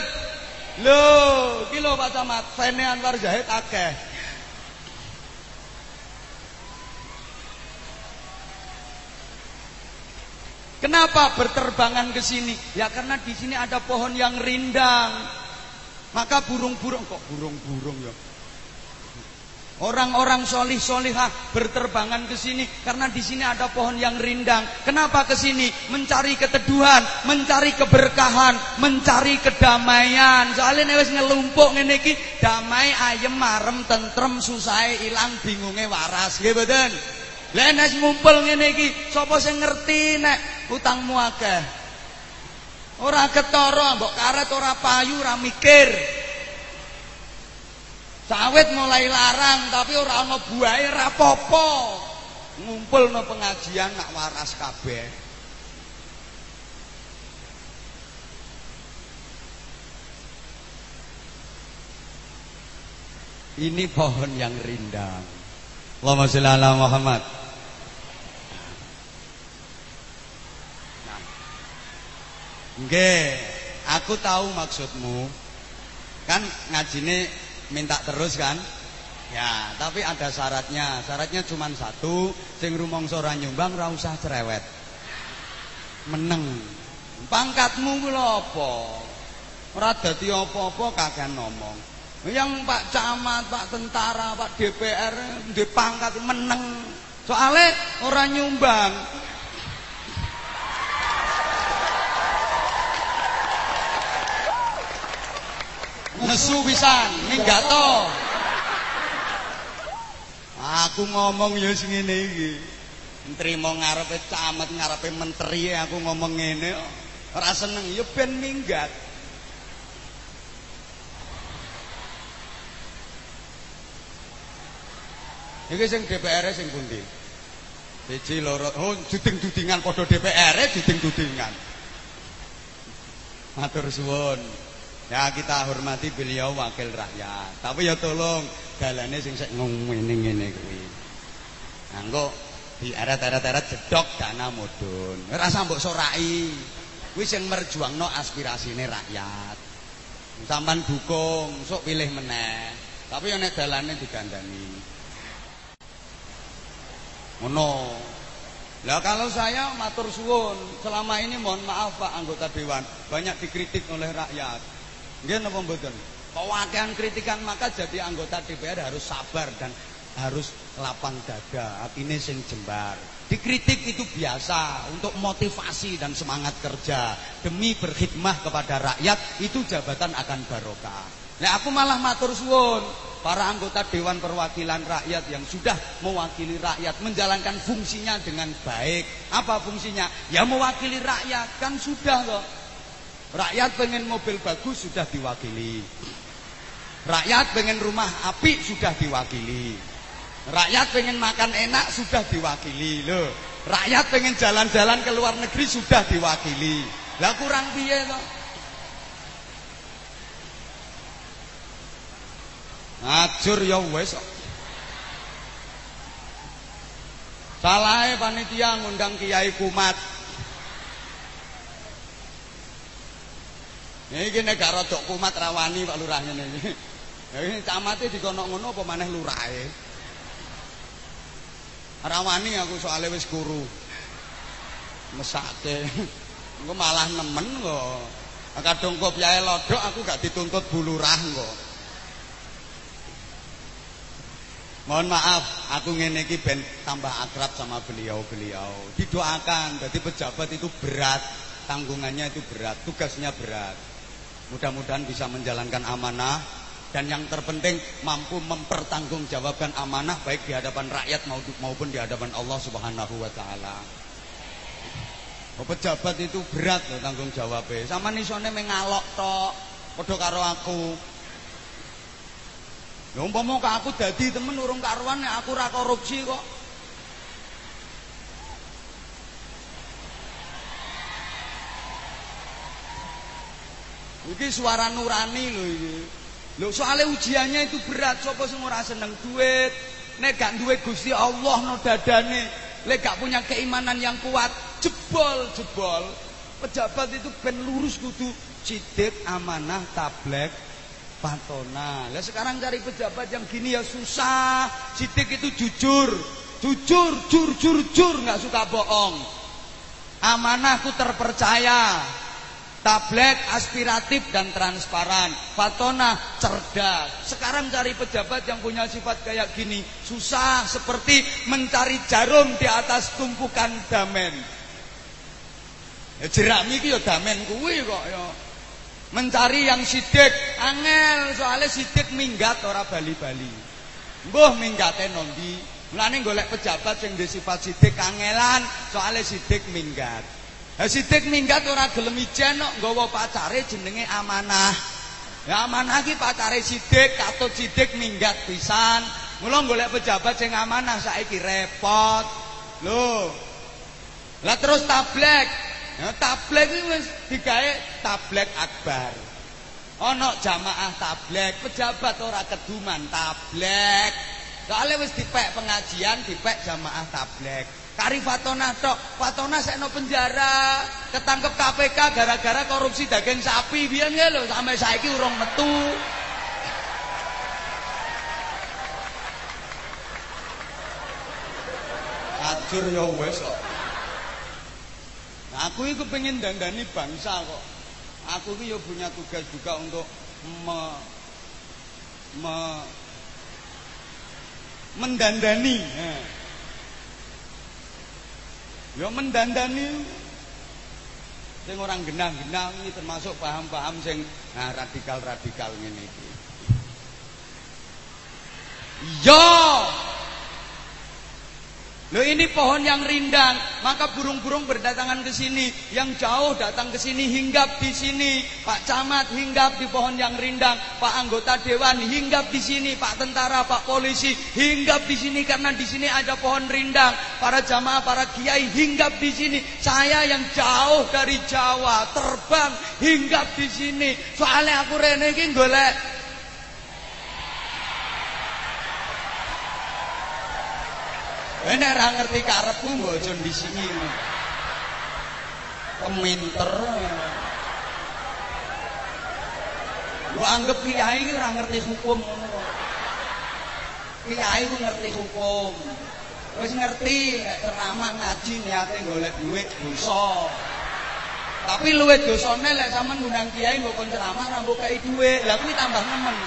Loh, kilo Pak Camat, Fene Anwar Zahid akeh. Kenapa berterbangan ke sini? Ya karena di sini ada pohon yang rindang. Maka burung-burung kok burung-burung ya. Orang-orang solih solihah berterbangan ke sini karena di sini ada pohon yang rindang. Kenapa ke sini? Mencari keteduhan, mencari keberkahan, mencari kedamaian. Soalnya wis ngelumpuk ngene damai ayem marem tentrem susah ilang bingunge waras. Mboten? Lah nek ngumpul ngene iki sing ngerti nek utangmu akeh. Ora ketara, mbok karet ora payu, ora mikir. Sawit mulai larang tapi ora ana buahe ora apa-apa. Ngumpulno pengajian nak waras kabeh. Ini pohon yang rindang. Allahumma sholli ala Muhammad. Nggih, aku tahu maksudmu. Kan ngajine minta terus kan? Ya, tapi ada syaratnya. Syaratnya cuma satu, sing rumangsa ora nyumbang ora usah cerewet. Meneng. Pangkatmu ku apa? Ora dadi apa-apa kakean ngomong. Yang Pak Camat, Pak Tentara, Pak DPR di pangkat meneng. Soale ora nyumbang. Nesu pisan, minggato. Aku ngomong ya sing ngene iki. Ntrimo ngarepe camat, ngarepe menteri aku ngomong ngene ora seneng ya ben minggat. Iki sing DPR sing pundi? Siji loro, oh duding-dudingan padha DPR duding-dudingan. Matur suwun. Ya kita hormati beliau wakil rakyat. Tapi ya tolong dalane sing sek ngene ngene kuwi. Anggo di eret-eret-eret jedok dana mudun. Ora mbok soraki. Kuwi sing merjuangno aspirasine rakyat. Sampan dukung, sok pilih meneh. Tapi ya nek dalane digandani. Ngono. Lah kalau saya matur suwun, selama ini mohon maaf Pak anggota dewan, banyak dikritik oleh rakyat. Nggih napa mboten? Pewakilan kritikan maka jadi anggota DPR harus sabar dan harus lapang dada, atine sing jembar. Dikritik itu biasa untuk motivasi dan semangat kerja. Demi berkhidmah kepada rakyat itu jabatan akan barokah. Nah aku malah matur suwun para anggota Dewan Perwakilan Rakyat yang sudah mewakili rakyat menjalankan fungsinya dengan baik. Apa fungsinya? Ya mewakili rakyat, kan sudah loh. Rakyat pengen mobil bagus sudah diwakili. Rakyat pengen rumah api sudah diwakili. Rakyat pengen makan enak sudah diwakili loh. Rakyat pengen jalan-jalan ke luar negeri sudah diwakili. Lah kurang piye loh. Ngajur ya wis Salahe panitia ngundang Kiai Kumat. Iki nek gak rodok kumat rawani Pak Lurah ngene iki. Ini camate dikono ngono apa maneh lurahe. Rawani aku soalnya wis guru. Mesake. Engko malah nemen kok. Kadung kok piye lodok aku gak dituntut bulurah kok. Mohon maaf, aku ngene iki ben tambah akrab sama beliau-beliau. Didoakan, jadi pejabat itu berat, tanggungannya itu berat, tugasnya berat. Mudah-mudahan bisa menjalankan amanah dan yang terpenting mampu mempertanggungjawabkan amanah baik di hadapan rakyat maupun di hadapan Allah Subhanahu wa taala. Oh, pejabat itu berat loh tanggung jawabnya. Sama nisone mengalok tok, padha karo aku. Ya umpama aku dadi temen urung karuan aku ora korupsi kok. Iki suara nurani lho iki. Lho soalnya ujiannya itu berat, sapa sing ora seneng duit. Nek gak duwe Gusti Allah no dadane, lek gak punya keimanan yang kuat, jebol jebol. Pejabat itu ben lurus kudu cidik, amanah, tablek, patona. Lah sekarang cari pejabat yang gini ya susah. Sidik itu jujur, jujur, jur, jur, jur, nggak suka bohong. Amanahku terpercaya. Tablet aspiratif dan transparan. Fatona cerdas. Sekarang cari pejabat yang punya sifat kayak gini susah seperti mencari jarum di atas tumpukan damen. Ya jerak miki ya damen kuwi kok ya. Mencari yang sidik angel soalnya sidik minggat ora bali-bali. Mbuh minggate nondi. Mulane golek pejabat sing duwe sifat sidik kangelan soalnya sidik minggat. Sidik minggat ora gelem ijen kok nggawa pacare jenenge amanah. Ya amanah iki pacare sidik, katut sidik minggat pisan. Mula golek pejabat sing amanah saiki repot. Lho. Lah terus tablek Ya tablek iki wis digawe tablek akbar. Ana jamaah tablek, pejabat ora keduman tablek. Soale wis dipek pengajian, dipek jamaah tablek. Kari Fatona tok, Fatona sekno penjara, ketangkep KPK gara-gara korupsi daging sapi. Biyen ya lho sampai saiki urung metu. Ajur ya wis kok. Aku itu pengen dandani bangsa kok. Aku itu ya punya tugas juga untuk me, me, mendandani. Ya mendandani. Sing orang genah-genah ini termasuk paham-paham sing nah radikal-radikal ngene iki. Yo Loh ini pohon yang rindang, maka burung-burung berdatangan ke sini, yang jauh datang ke sini hinggap di sini, Pak Camat hinggap di pohon yang rindang, Pak anggota dewan hinggap di sini, Pak tentara, Pak polisi hinggap di sini. Karena di sini ada pohon rindang, para jamaah, para kiai hinggap di sini. Saya yang jauh dari Jawa terbang hinggap di sini. Soalnya aku rene iki golek Enak ra ngerti karepmu mbok aja ndisiki. Keminter. Gua anggap kiai iki ora ngerti hukum. Kiai ku ngerti hukum. Wis ngerti nek ceramah ngaji niate golek duit dosa. Tapi luwih dosane lek sampean ngundang kiai mbok kon ceramah ra mbok kei dhuwit. Lah kuwi tambah nemen.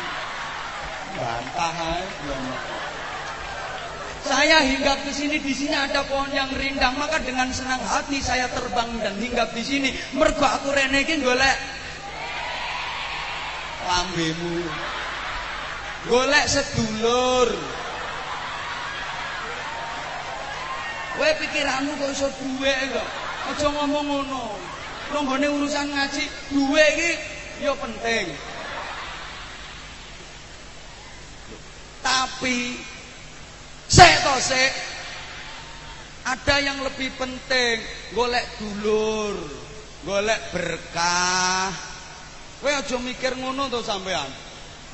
Bantah ae. Saya hinggap ke sini, di sini ada pohon yang rindang, maka dengan senang hati saya terbang dan hinggap di sini. Mergo aku rene golek lambemu. Golek sedulur. Kowe pikiranmu kok iso duwe kok. Aja ngomong ngono. Longgone urusan ngaji, duwe iki ya penting. Tapi Sek to sek. Ada yang lebih penting, golek dulur, golek berkah. Kowe aja mikir ngono to sampean.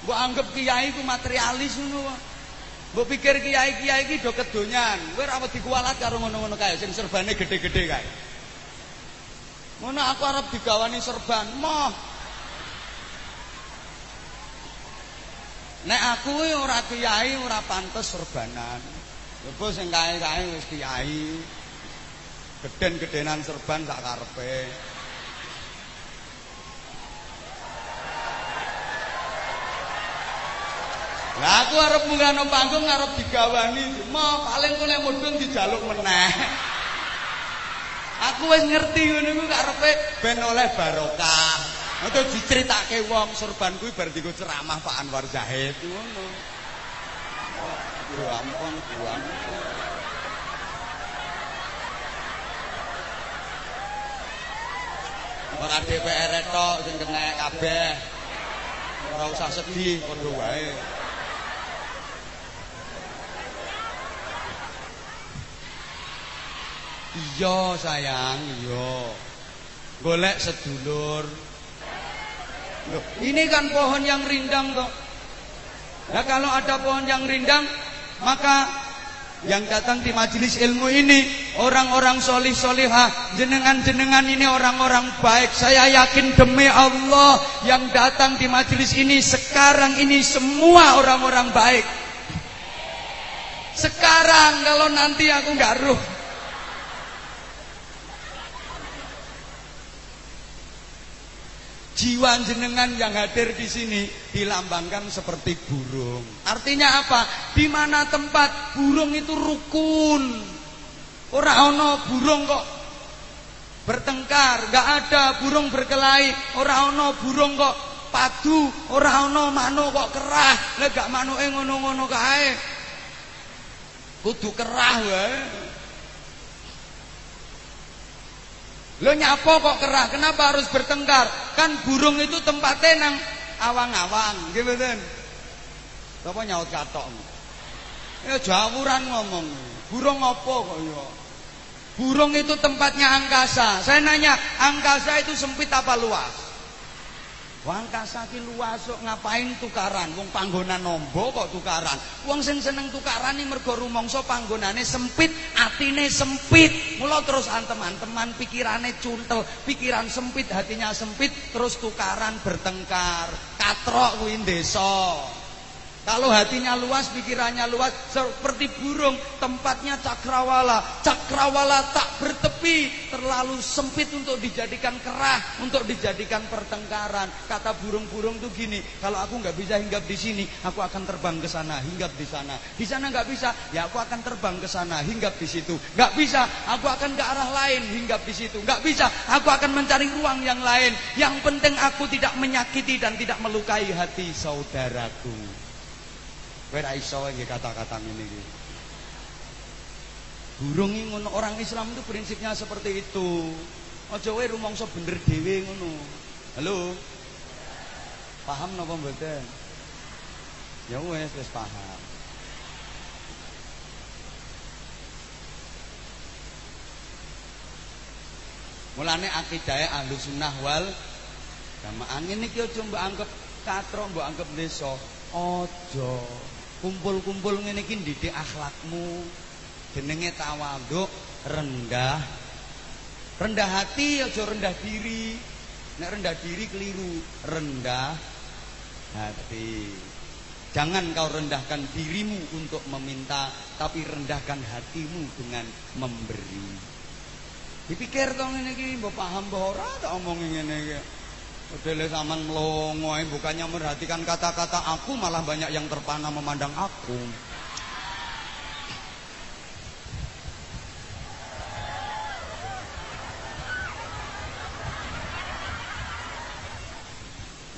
Mbok anggap kiai ku materialis ngono wae. Pikir kiai-kiai iki do kedonyan. Kowe ora wedi kualat karo ngono-ngono kae sing serbane gede-gede kae. Ngono aku arep digawani serban, moh. Nek aku ora kiai ora pantes serbanan. Lha sing kae-kae wis kiai. Geden-gedenan serban sak karepe. Lah aku arep munggah nang panggung arep digawani, mau paling kene mudhun dijaluk meneh. Aku wis ngerti ngono ku karepe ben oleh barokah. Itu diceritake wong sorban kuwi bar digo ceramah Pak Anwar Zahid ngono. Gampang, gampang. Ora DPR tok sing kena kabeh. Ora usah sedih padha wae. Iya sayang, iya. Golek sedulur, Ini kan pohon yang rindang kok. Nah kalau ada pohon yang rindang, maka yang datang di majelis ilmu ini orang-orang solih solihah, jenengan-jenengan ini orang-orang baik. Saya yakin demi Allah yang datang di majelis ini sekarang ini semua orang-orang baik. Sekarang kalau nanti aku nggak ruh Jiwa jenengan yang hadir di sini dilambangkan seperti burung. Artinya apa? Di mana tempat burung itu rukun. Orang ono burung kok bertengkar, nggak ada burung berkelahi. Orang ono burung kok padu, orang ono manuk kok kerah. Lah gak manuke ngono-ngono kae. Kudu kerah wae. Lo nyapo kok kerah? Kenapa harus bertengkar? Kan burung itu tempatnya nang awang-awang, gitu kan? Apa nyaut katok? Ya jawuran ngomong. Burung apa kok ya? Burung itu tempatnya angkasa. Saya nanya, angkasa itu sempit apa luas? Wong kasaki luas kok ngapain tukaran? Wong panggonan nombo kok tukaran. Wong sing seneng tukaran iki mergo rumangsa panggonane sempit, atine sempit. Mula terus antem-anteman pikirane cuntel, pikiran sempit, hatinya sempit, terus tukaran bertengkar. Katrok kuwi desa. Kalau hatinya luas, pikirannya luas, seperti burung, tempatnya cakrawala. Cakrawala tak bertepi, terlalu sempit untuk dijadikan kerah, untuk dijadikan pertengkaran. Kata burung-burung tuh gini, kalau aku nggak bisa hinggap di sini, aku akan terbang ke sana, hinggap di sana. Di sana nggak bisa, ya aku akan terbang ke sana, hinggap di situ. Nggak bisa, aku akan ke arah lain, hinggap di situ. Nggak bisa, aku akan mencari ruang yang lain. Yang penting aku tidak menyakiti dan tidak melukai hati saudaraku. Kowe ra iso nggih kata-kata ngene iki. Burung ngono orang Islam itu prinsipnya seperti itu. Aja kowe rumangsa bener dhewe ngono. Halo. Paham napa mboten? Ya wes wis paham. Mulane akidahe ahlu sunnah wal jamaah ngene iki aja mbok anggap katro mbok anggap desa. Aja. Kumpul-kumpul ngene iki ndidik akhlakmu. Jenenge tawadhu, rendah. Rendah hati aja rendah diri. Nek rendah diri keliru, rendah hati. Jangan kau rendahkan dirimu untuk meminta, tapi rendahkan hatimu dengan memberi. Dipikir dong ini iki mbok paham mbok omong ngene iki. Udele saman melongo bukannya merhatikan kata-kata aku malah banyak yang terpana memandang aku.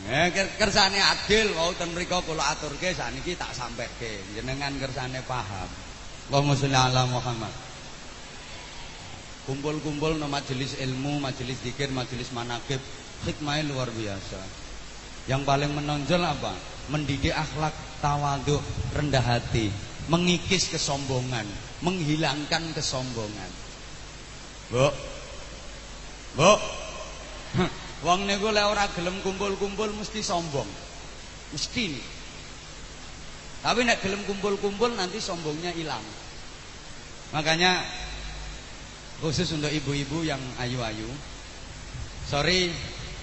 Eh kersane adil wau ten mriku kula aturke sakniki tak sampaikke jenengan kersane paham. Allahumma sholli ala Muhammad. Kumpul-kumpul no majelis ilmu, majelis zikir, majelis manakib hikmahnya luar biasa. Yang paling menonjol apa? Mendidik akhlak, tawaduk, rendah hati, mengikis kesombongan, menghilangkan kesombongan. Bu. Bu. Wong niku lek ora gelem kumpul-kumpul mesti sombong. Mesti. Tapi nek gelem kumpul-kumpul nanti sombongnya hilang. Makanya khusus untuk ibu-ibu yang ayu-ayu. Sorry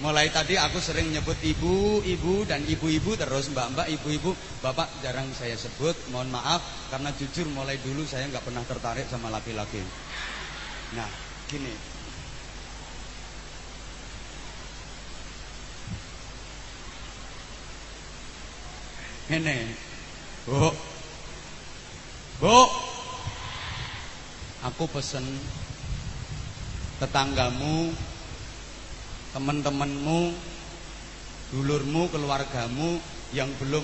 Mulai tadi aku sering nyebut ibu, ibu dan ibu-ibu terus mbak-mbak, ibu-ibu, bapak jarang saya sebut. Mohon maaf karena jujur mulai dulu saya nggak pernah tertarik sama laki-laki. Nah, gini. Ini, bu, bu, aku pesen tetanggamu teman-temanmu, dulurmu, keluargamu yang belum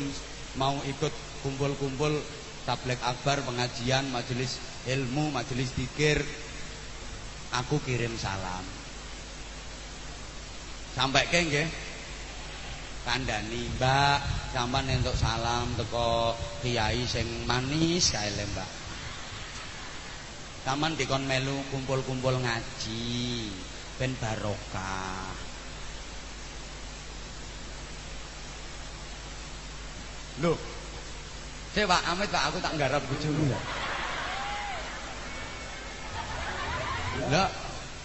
mau ikut kumpul-kumpul tablek akbar, pengajian, majelis ilmu, majelis dikir, aku kirim salam. Sampai ke nggih? Kandani, Mbak, sampean entuk salam teko kiai sing manis kae Mbak. Taman dikon melu kumpul-kumpul ngaji ben barokah. Loh. Pak Amit Pak aku tak nggarap bojomu ya. Lah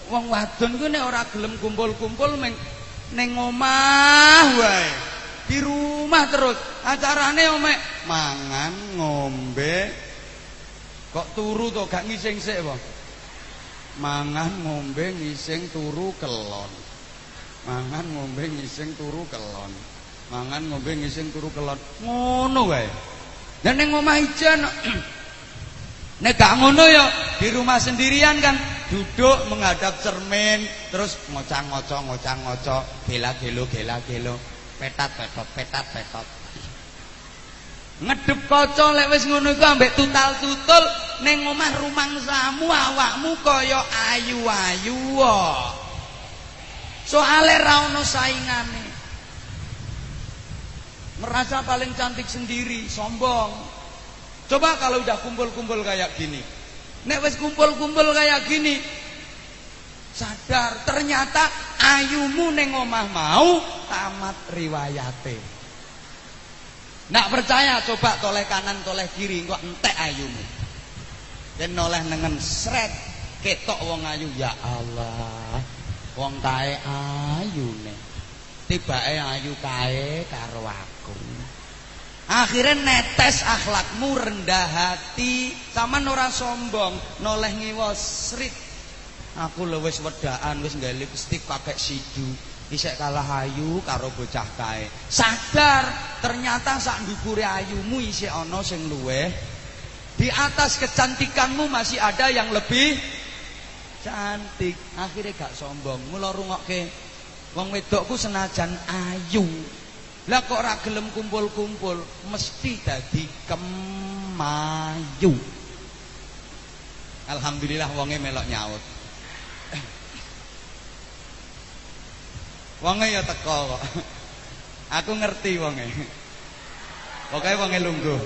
wong wadon ku nek ora gelem kumpul-kumpul meng ning omah wae. Di rumah terus. Acarane omek mangan, ngombe. Kok turu to gak ngising sik, Pak? mangan ngombe ngising turu kelon mangan ngombe ngising turu kelon mangan ngombe ngising turu kelon. Ngono wae. Dan ning omah ijen nek gak ngono ya di rumah sendirian kan duduk menghadap cermin terus ngocang-ngocok ngocang-ngocok gela-gelo gela-gelo petat petot petat petot ngedep kaca lek wis ngono iku ambek tutal-tutul ning omah rumangsamu awakmu kaya ayu-ayu soale ra ono saingane merasa paling cantik sendiri sombong coba kalau udah kumpul-kumpul kayak gini nek wis kumpul-kumpul kayak gini sadar ternyata ayumu ning omah mau tamat riwayate Nak percaya coba toleh kanan toleh kiri kok entek ayumu. Dan noleh nengen sret ketok wong ayu ya Allah. Wong kae ayune. Tibake ayu kae karo aku. Akhirnya netes akhlakmu rendah hati, sama ora sombong, noleh ngiwas srit. Aku lho wis wedaan, wis nggawe lipstik pakai sidu. Isek kalah ayu karo bocah kae. Sadar, ternyata sak ndukure ayumu isih ana sing luweh. Di atas kecantikanmu masih ada yang lebih cantik. Akhirnya gak sombong. Mula rungokke wong wedokku senajan ayu, lah kok ora gelem kumpul-kumpul, mesti dadi kemayu. Alhamdulillah wonge melok nyaut. Wonge ya teko kok. Aku ngerti wonge. Pokoke wonge lungguh.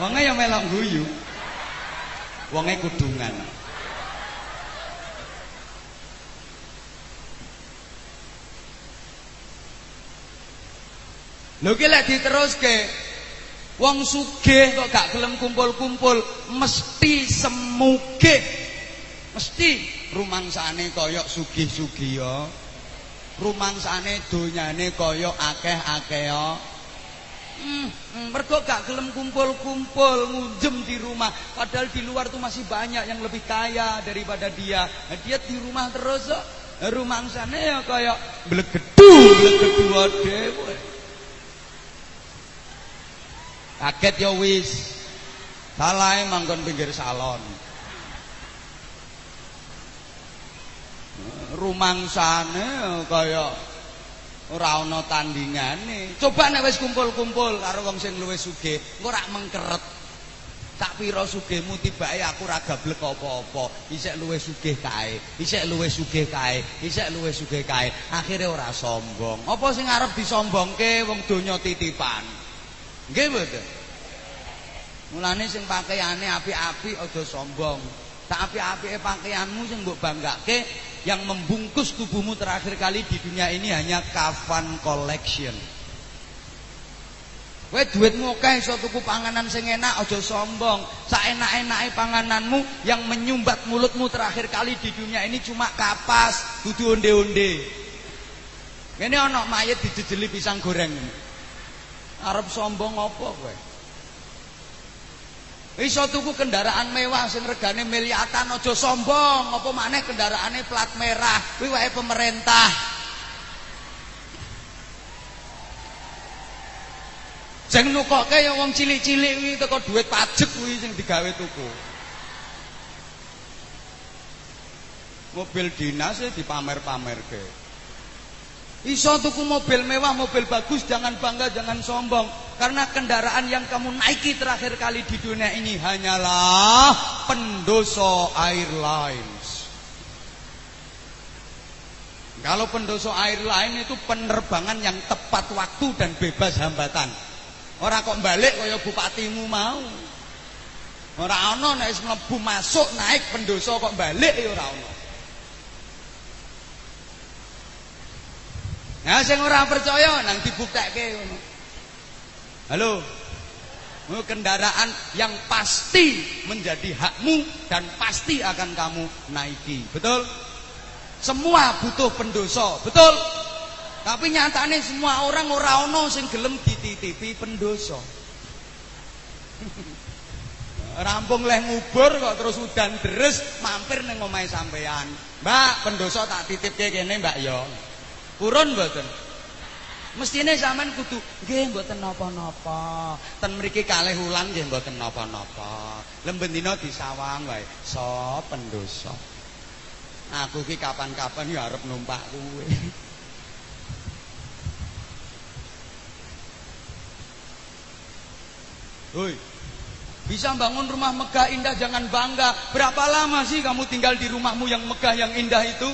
Wonge ya melok guyu. Wonge kudungan. Lho ki lek diteruske wong sugih kok gak gelem kumpul-kumpul mesti semuge. Mesti rumangsane kaya sugih-sugih ya. Rumangsane donyane kaya akeh-akeh ya. Hmm, hmm, mergo gak gelem kumpul-kumpul ngunjem di rumah padahal di luar tuh masih banyak yang lebih kaya daripada dia. Nah, dia di rumah terus kok. Rumangsane ya kaya blegedu, blegedu dhewe. Kaget ya wis. Salah manggon pinggir salon. Rumangsane kaya ora ana tandingane. Coba nek wis kumpul-kumpul karo wong sing luwih sugih, engko rak mengkeret. Tak pira sugihmu tibake aku ora gablek apa-apa. Isek luwih sugih kae, isek luwih sugih kae, isek luwih sugih kae. Akhire ora sombong. Apa sing arep disombongke wong donya titipan? Nggih mboten. Mulane sing pakaiane apik-apik aja sombong. Tak apik-apike pakaianmu sing mbok banggake yang membungkus tubuhmu terakhir kali di dunia ini hanya kafan collection. Kowe duitmu akeh iso tuku panganan sing enak aja sombong. Saenak-enake pangananmu yang menyumbat mulutmu terakhir kali di dunia ini cuma kapas, dudu onde-onde. Kene ana mayit dijejeli pisang goreng. Arep sombong apa kowe? Iso tuku kendaraan mewah sing regane miliatan aja sombong, apa maneh kendaraane plat merah, kuwi wae pemerintah. Sing nukoke ya wong cilik-cilik kuwi teko duit pajak kuwi sing digawe tuku. Mobil dinas e dipamer-pamerke. Iso tuku mobil mewah, mobil bagus, jangan bangga, jangan sombong. Karena kendaraan yang kamu naiki terakhir kali di dunia ini hanyalah pendoso airlines. Kalau pendoso airline itu penerbangan yang tepat waktu dan bebas hambatan. Orang kok balik kaya bupatimu mau. Ora ana nek mlebu masuk naik pendoso kok balik ya ora ana. Nah sing ora percaya nang dibuktekke ngono. Halo. Kendaraan yang pasti menjadi hakmu dan pasti akan kamu naiki. Betul? Semua butuh pendoso, betul? Tapi nyatane semua orang ora ono sing gelem dititipi pendoso. Rampung leh ngubur kok terus udan deres mampir ning omahe sampean. Mbak, pendoso tak titipke kene, Mbak ya. Purun mboten? Mestine sampean kudu nggih mboten napa-napa. Ten mriki kalih wulan nggih mboten napa-napa. Lemben dina disawang wae. So pendoso. Aku ki kapan-kapan ya arep numpak kuwe. Hoi. Bisa bangun rumah megah indah jangan bangga. Berapa lama sih kamu tinggal di rumahmu yang megah yang indah itu?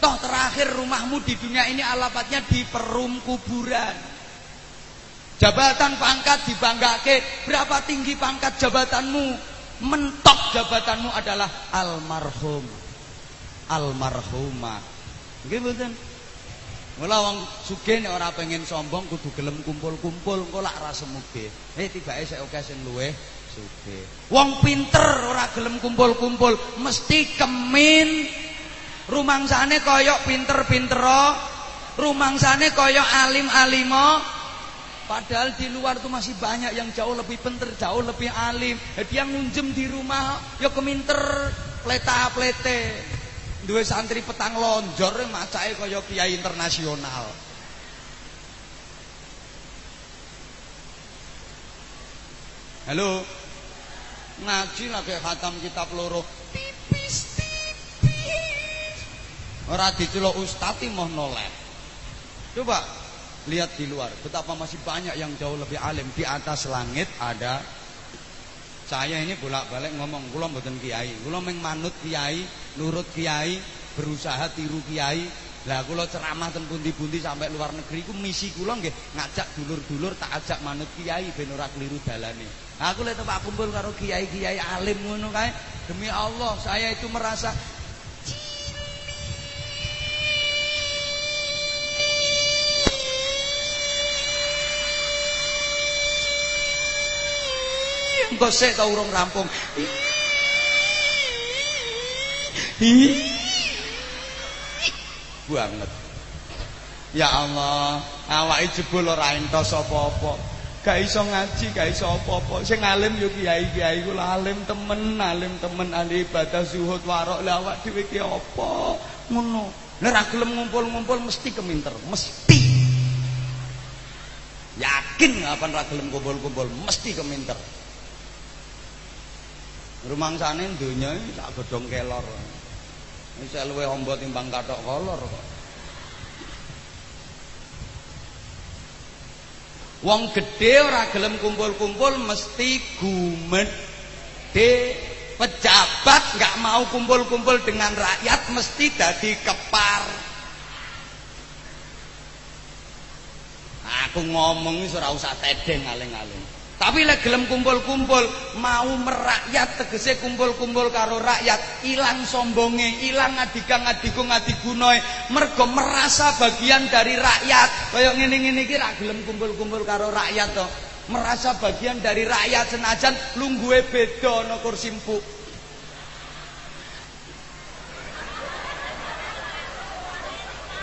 Toh terakhir rumahmu di dunia ini alamatnya di perum kuburan. Jabatan pangkat dibanggake. Berapa tinggi pangkat jabatanmu? Mentok jabatanmu adalah almarhum. Almarhumah. Nggih mboten? Mula wong sugih nek ora pengen sombong kudu gelem kumpul-kumpul engko lak ra semuge. Eh tibake sik akeh sing luweh sugih. Wong pinter ora gelem kumpul-kumpul mesti kemin. Rumangsane kaya pinter-pintero, rumangsane kaya alim-alimo. Padahal di luar tuh masih banyak yang jauh lebih pinter, jauh lebih alim. Jadi yang nunjem di rumah ya keminter pleta plete. Dua santri petang lonjor macake kaya kiai internasional. Halo. Ngaji lagi khatam kitab loro. Tipis. Ora diceluk ustaz mau noleh. Coba lihat di luar betapa masih banyak yang jauh lebih alim. Di atas langit ada. Saya ini bolak-balik ngomong kula mboten kiai kula meng manut kiai nurut kiai berusaha tiru kiai. Lah kula ceramah ten pundi-pundi sampai luar negeri ku misi kula nggih ngajak dulur-dulur tak ajak manut kiai ben ora keliru dalane. Aku lek tempat kumpul karo kiai-kiai alim ngono kae demi Allah saya itu merasa engko sik ta urung rampung. banget. Ya Allah, awake jebul ora entos apa-apa. Gak iso ngaji, gak iso apa-apa. Sing alim yo kiai-kiai kula alim temen, alim temen ahli ibadah zuhud warok. Lah awak dhewe ki apa? Ngono. Nek ra gelem ngumpul-ngumpul mesti keminter, mesti. Yakin ngapan ra gelem kumpul-kumpul mesti keminter. Rumangsane donya iki sak godhong kelor. Wis luwe amba timbang kathok kolor kok. Wong gedhe ora gelem kumpul-kumpul mesti gumedhe. Pejabat nggak mau kumpul-kumpul dengan rakyat mesti dadi kepar. Aku ngomong wis ora usah tedeng aling-aling. Tapi lek gelem kumpul-kumpul, mau merakyat tegese kumpul-kumpul karo rakyat, ilang sombonge, ilang adigang adigung adigunoe, mergo merasa bagian dari rakyat. Kaya ngene-ngene iki ra gelem kumpul-kumpul karo rakyat to. Merasa bagian dari rakyat senajan lungguhe beda ana kursi empuk.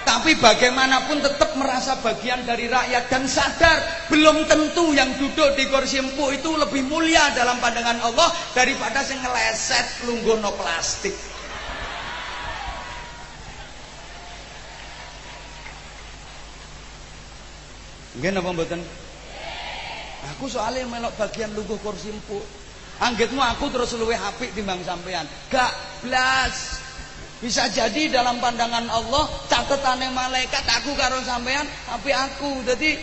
Tapi bagaimanapun tetap merasa bagian dari rakyat dan sadar belum tentu yang duduk di kursi empuk itu lebih mulia dalam pandangan Allah daripada yang ngeleset lunggono plastik. Nggih napa mboten? Aku soalnya melok bagian lungguh kursi empuk. Anggitmu aku terus luwe apik timbang sampean. Gak blas. Bisa jadi dalam pandangan Allah catatannya malaikat aku karo sampean tapi aku. Jadi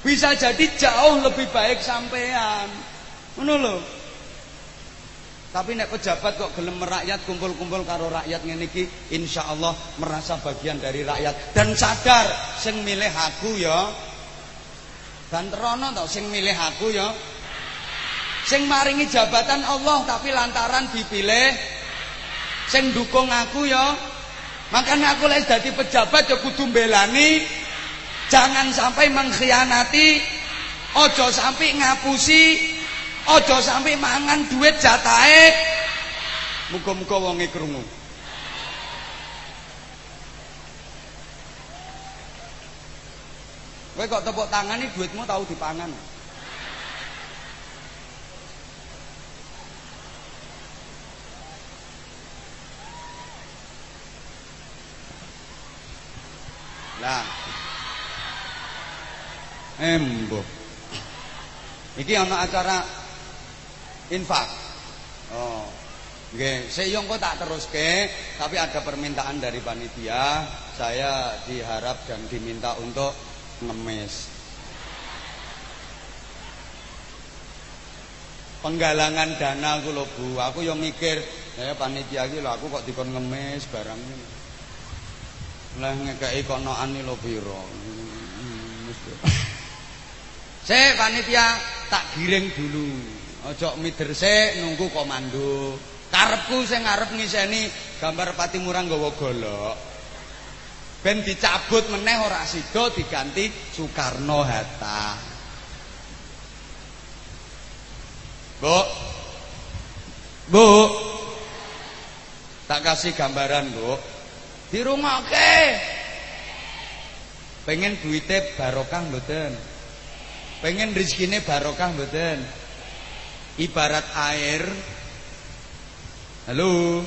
bisa jadi jauh lebih baik sampean. Ngono lho. Tapi nek pejabat kok gelem merakyat kumpul-kumpul karo rakyat ngene iki insyaallah merasa bagian dari rakyat dan sadar sing milih aku ya. Dan terono tau sing milih aku ya Sing maringi jabatan Allah tapi lantaran dipilih sing dukung aku ya. Makanya aku lek dadi pejabat ya kudu mbelani jangan sampai mengkhianati, ojo sampai ngapusi, ojo sampai mangan duit jatahe. Muga-muga wonge krungu. Kowe kok tepuk tangan nih duitmu tahu dipangan. Lah. Embo. Iki ana acara infak. Oh. Nggih, seyong kok tak teruske, tapi ada permintaan dari panitia, saya diharap dan diminta untuk ngemis. Penggalangan dana aku lho Bu, aku yang mikir, ya panitia iki lho aku kok dikon ngemis barang ini. Lah ngekeki konokan lho pira. Sik panitia tak giring dulu. Ojo mider sik nunggu komando. Karepku sing ngarep ngiseni gambar Patimura nggawa golok. Ben dicabut meneh ora sida diganti Soekarno Hatta. Bu. Bu. Tak kasih gambaran, Bu. Dirungokke. Pengen duite barokah mboten? Pengen rezekine barokah mboten? Ibarat air Halo.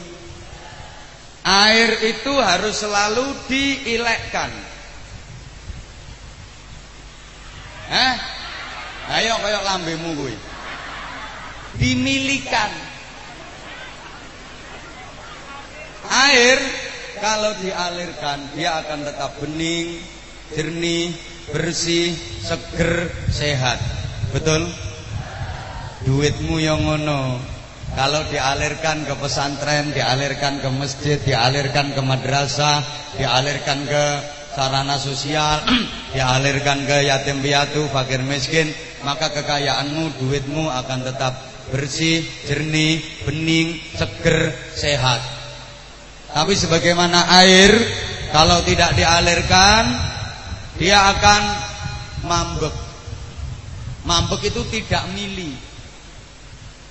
Air itu harus selalu diilekkan. Eh? Ayo kayak lambemu kuwi. Dimilikan. Air kalau dialirkan dia akan tetap bening, jernih, bersih, seger, sehat. Betul? Duitmu yang ngono. Kalau dialirkan ke pesantren, dialirkan ke masjid, dialirkan ke madrasah, dialirkan ke sarana sosial, dialirkan ke yatim piatu, fakir miskin, maka kekayaanmu, duitmu akan tetap bersih, jernih, bening, seger, sehat. Tapi sebagaimana air kalau tidak dialirkan dia akan mambek. Mambek itu tidak mili.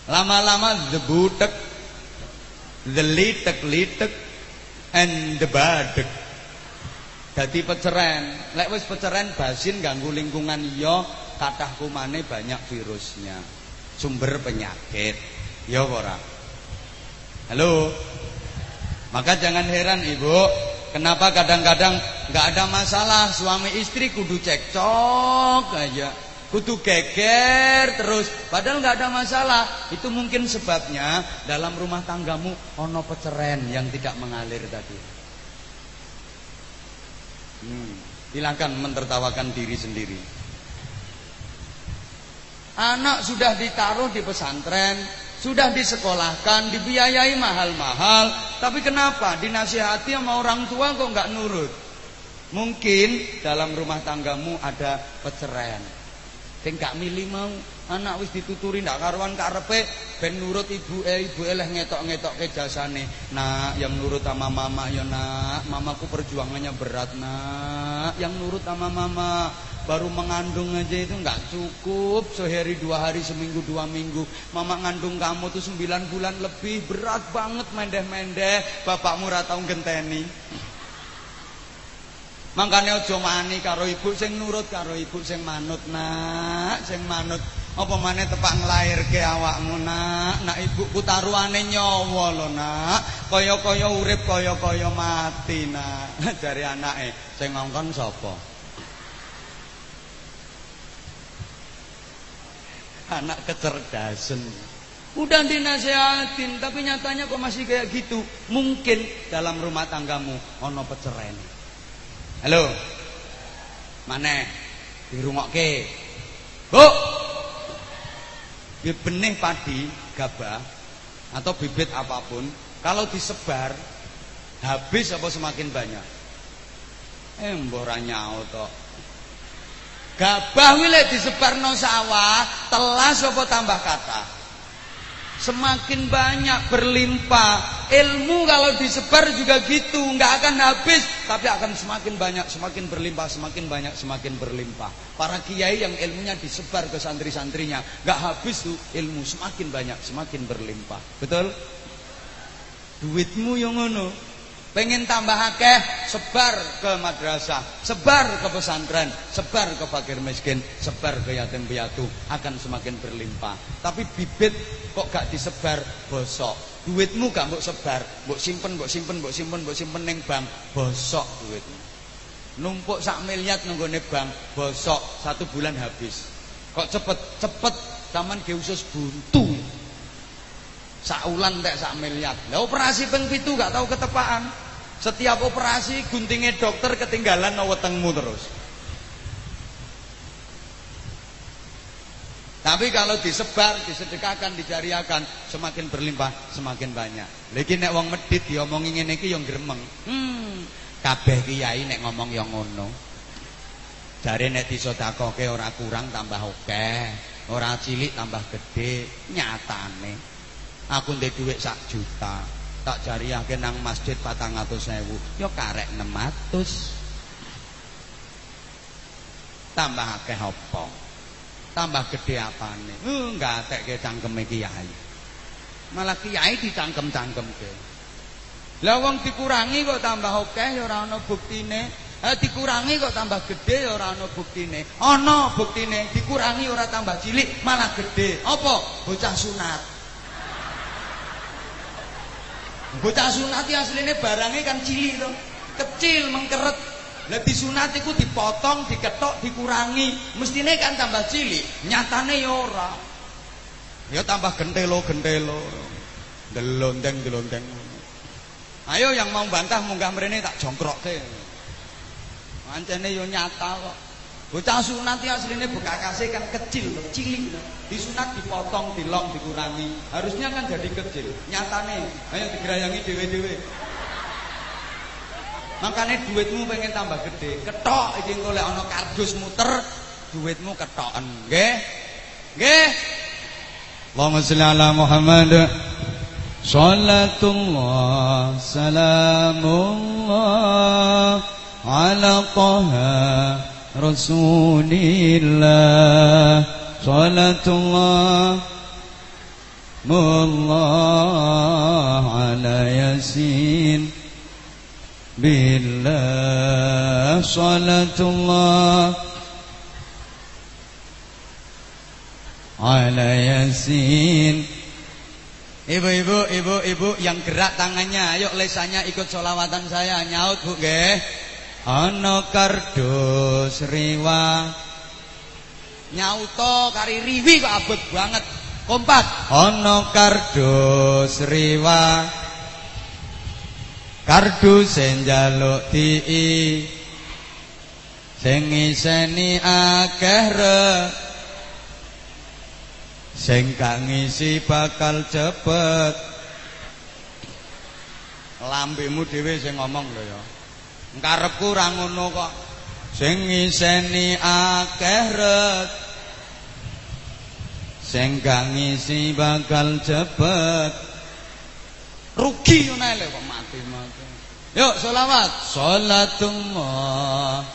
Lama-lama the butek, the litek-litek, and the badek. Jadi peceren. Lek wis peceren basin ganggu lingkungan iya, kathah kumane banyak virusnya. Sumber penyakit. Ya ora? Halo. Maka jangan heran ibu. Kenapa kadang-kadang nggak ada masalah? Suami istri kudu cekcok aja. Kudu geger terus. Padahal nggak ada masalah. Itu mungkin sebabnya Dalam rumah tanggamu Ono peceren yang tidak mengalir tadi. Hmm, Silahkan mentertawakan diri sendiri. Anak sudah ditaruh di pesantren sudah disekolahkan, dibiayai mahal-mahal, tapi kenapa dinasihati sama orang tua kok nggak nurut? Mungkin dalam rumah tanggamu ada perceraian. Sing gak milih mau anak wis dituturi ndak karuan karepe ben nurut ibu eh ibu eleh ngetok-ngetok ke jasane. Nak yang nurut sama mama ya nak, mamaku perjuangannya berat nak. Yang nurut sama mama baru mengandung aja itu nggak cukup. Sehari dua hari seminggu dua minggu. Mama ngandung kamu tuh sembilan bulan lebih. Berat banget mendeh-mendeh. Bapakmu ratau genteni makanya ojo mani karo ibu sing nurut karo ibu sing manut. Nak sing manut. Apa mana tepak ke awakmu nak? Nak ibu taruhane nyawa lho nak. Kaya-kaya urip kaya-kaya mati nak. Dari anake sing ngongkon sapa anak kecerdasan. Udah dinasehatin, tapi nyatanya kok masih kayak gitu. Mungkin dalam rumah tanggamu ono peceren. Halo. Mana? Di rumah ke. Bu. Benih padi, gabah atau bibit apa pun, kalau disebar habis apa semakin banyak? Eh mbah ra nyaut Gabah wile disebarno sawah, telas apa tambah kata. Semakin banyak berlimpah. Ilmu kalau disebar juga gitu, nggak akan habis, tapi akan semakin banyak, semakin berlimpah, semakin banyak, semakin berlimpah. Para kiai yang ilmunya disebar ke santri-santrinya, nggak habis tuh ilmu semakin banyak, semakin berlimpah. Betul? Duitmu yang ngono, Pengen tambah akeh, sebar ke madrasah, sebar ke pesantren, sebar ke fakir miskin, sebar ke yatim piatu, akan semakin berlimpah. Tapi bibit kok gak disebar bosok. Duitmu gak mbok sebar, mbok simpen, mbok simpen, mbok simpen, mbok simpen ning bank, bosok duitmu. Numpuk sak miliar nenggone bank, bosok satu bulan habis. Kok cepet, cepet, taman ge usus buntu. Saulan tek sak miliar. Lah operasi ping gak tahu ketepaan. Setiap operasi guntingnya dokter ketinggalan wetengmu terus. Tapi kalau disebar, disedekahkan, dijariakan, semakin berlimpah, semakin banyak. Lagi nek wong medit diomongin ngene iki yang gremeng. Hmm, kabeh kiai nek ngomong yang ngono. Jare nek disedekahke ora kurang tambah oke, ora cilik tambah gede, nyatane. Aku ndek dhuwit sak juta. Tak jariyahke nang masjid 400.000. Ya karek 600. Tambah akeh apa? Tambah gede apane? Uh, ngatekke cangkeme kiai. Malah kiai dicangkem-cangkemke. Lah wong dikurangi kok tambah akeh ya ora ana buktine. Eh dikurangi kok tambah gede ya ora ana buktine. Ana buktine dikurangi ora tambah cilik malah gede. Apa? Bocah sunat. Bocah sunat iki asline barangnya kan cilik to. Kecil mengkeret. Lah disunat iku dipotong, diketok, dikurangi. Mestine kan tambah cilik, nyatane ya ora. Ya tambah gentelo-gentelo. Delonteng-delonteng. Ayo yang mau bantah munggah mrene tak jongkrokke. Mancene yo nyata kok. Bocah sunat ya aslinya kasih kan kecil, cilik. Disunat dipotong, dilong, dikurangi. Harusnya kan jadi kecil. Nyatane, ayo digerayangi dewe-dewe. Makanya duitmu pengen tambah gede. Ketok izin oleh ono kardus muter, duitmu ketoken, nggih. Nggih. Allahumma shalli ala Muhammad. Salatullah salamullah ala Taha رسول الله صلاة الله الله على ياسين بالله صلاة الله على ياسين Ibu-ibu, ibu-ibu yang gerak tangannya, ayo lesanya ikut solawatan saya. Nyaut bu, nggih. Ana kardus riwa. Nyauto kari riwi kok abot banget. Kompak. Ana kardus riwa. Kardus njaluk tii. Sing iseni akeh rek. Sing gak ngisi bakal cepet. Lambemu dhewe sing ngomong lho ya. Karepku ora ngono kok. Sing ngiseni akeh ret. Sing gak ngisi bakal jebet. Rugi ngene lho kok mati mati. Yuk selawat. Shalatullah.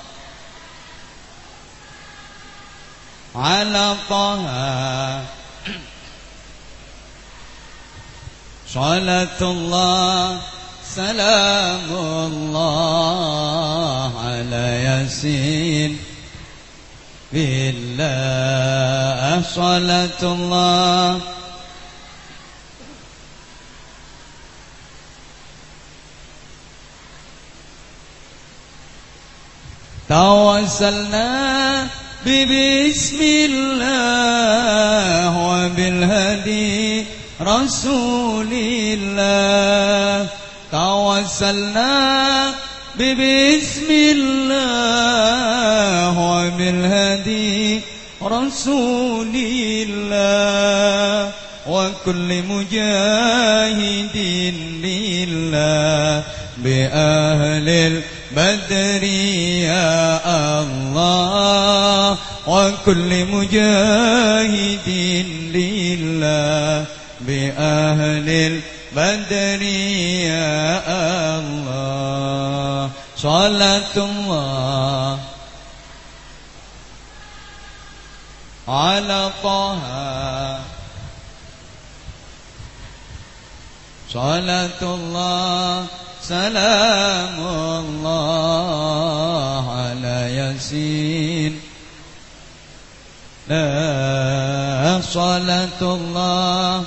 Alaqaha. Shalatullah. سلام الله على ياسين. بالله صلاة الله. توسلنا ببسم الله وبالهدي رسول الله. توسلنا ببسم الله وبالهدي رسول الله وكل مجاهد لله بأهل البدر يا الله وكل مجاهد لله بأهل البدر يا الله. صلاة الله على طه. صلاة الله سلام الله على ياسين. لا صلاة الله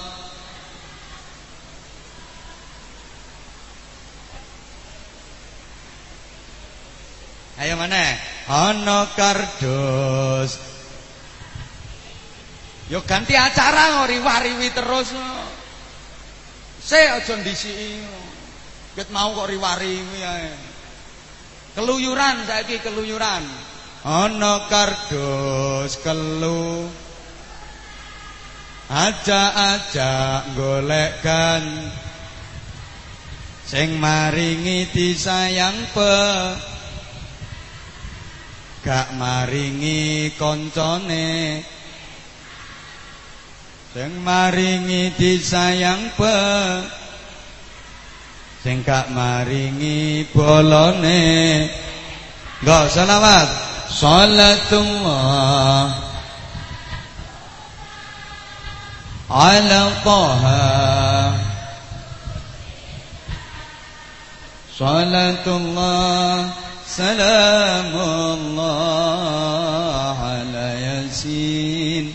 Ayo mana? Ana kardus. Yo ganti acara ngori wariwi terus. Se aja ndisiki. Mau kok riwariwi ae. Keluyuran saiki keluyuran. Ana kardus kelu. Aja-aja golekkan sing maringi disayang pe gak maringi koncone. Sing maringi disayang pe sing gak maringi bolone. Gak selawat salatullah. Ala taha. Salatullah Salamullah Ala Yasin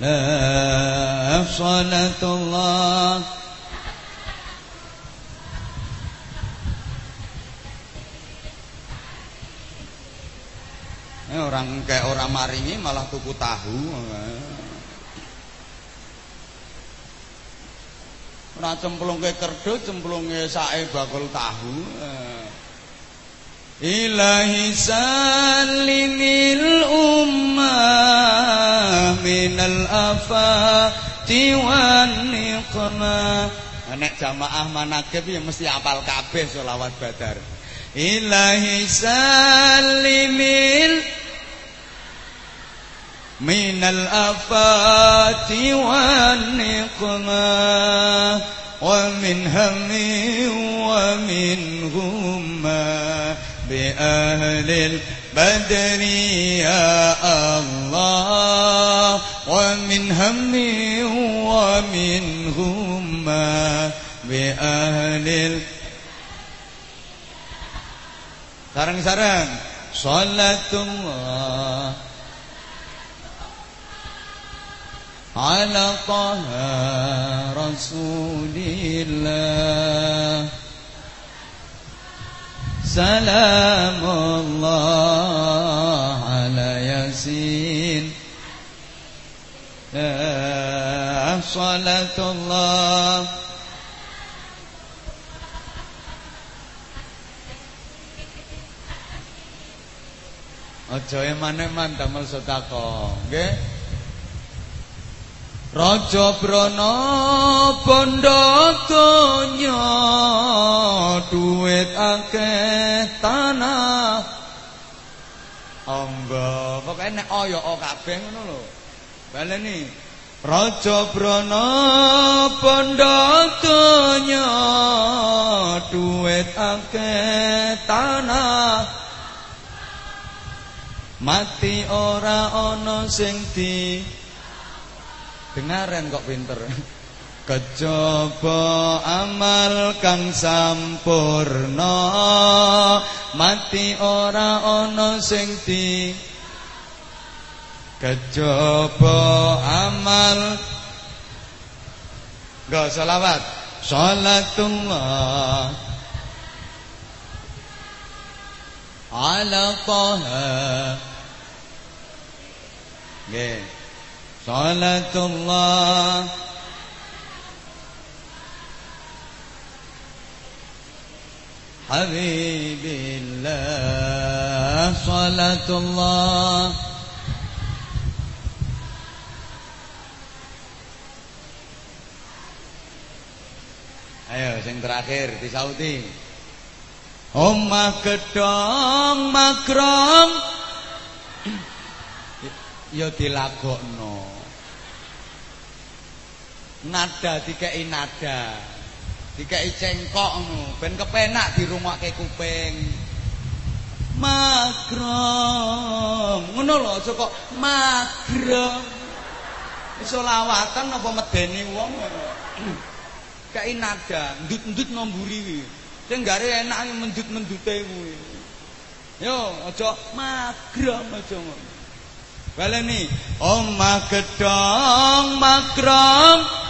La Salatullah Eh, orang kayak orang maringi malah tuku tahu. Ora cemplungke kerdo, cemplungke sae bakul tahu. Ilahi إلهي سلم الأمة من الأفات والنقمة Nek jamaah manakib ya mesti apal kabeh selawat badar. Ilahi salimil minal afati wan niqma wa min hammi wa min humma بأهل البدر يا الله ومن هم ومن هم بأهل سرن سرن صلاة الله على طه رسول الله. سلام الله على ياسين صلاة الله Aja eman-eman damel sedekah, nggih. Raja Brana bondo donya duit akeh tanah. Angga pokoke nek aya kabeh ngono lho. Baleni Raja Brana bondo donya duit akeh tanah. Mati ora ana sing di Dengaran kok pinter. Kejaba amal kang sampurna mati ora ana sing di. Kejaba amal Gak salawat Salatullah. Ala taha. Nggih صلاة الله حبيب الله صلاة الله Ayo sing terakhir disauti. Omah gedong makrom ya dilagokno. Nada dikei nada. Dikei cengkok ngono, ben kepenak dirungokke kuping. Magrom. Ngono lho aja kok magrom. Iso lawatan apa medeni wong. Kei nada, ndut-ndut ngomburi kuwi. Sing gare enak mendut-mendute kuwi. Yo aja magrom aja ngono. Baleni omah gedong makrom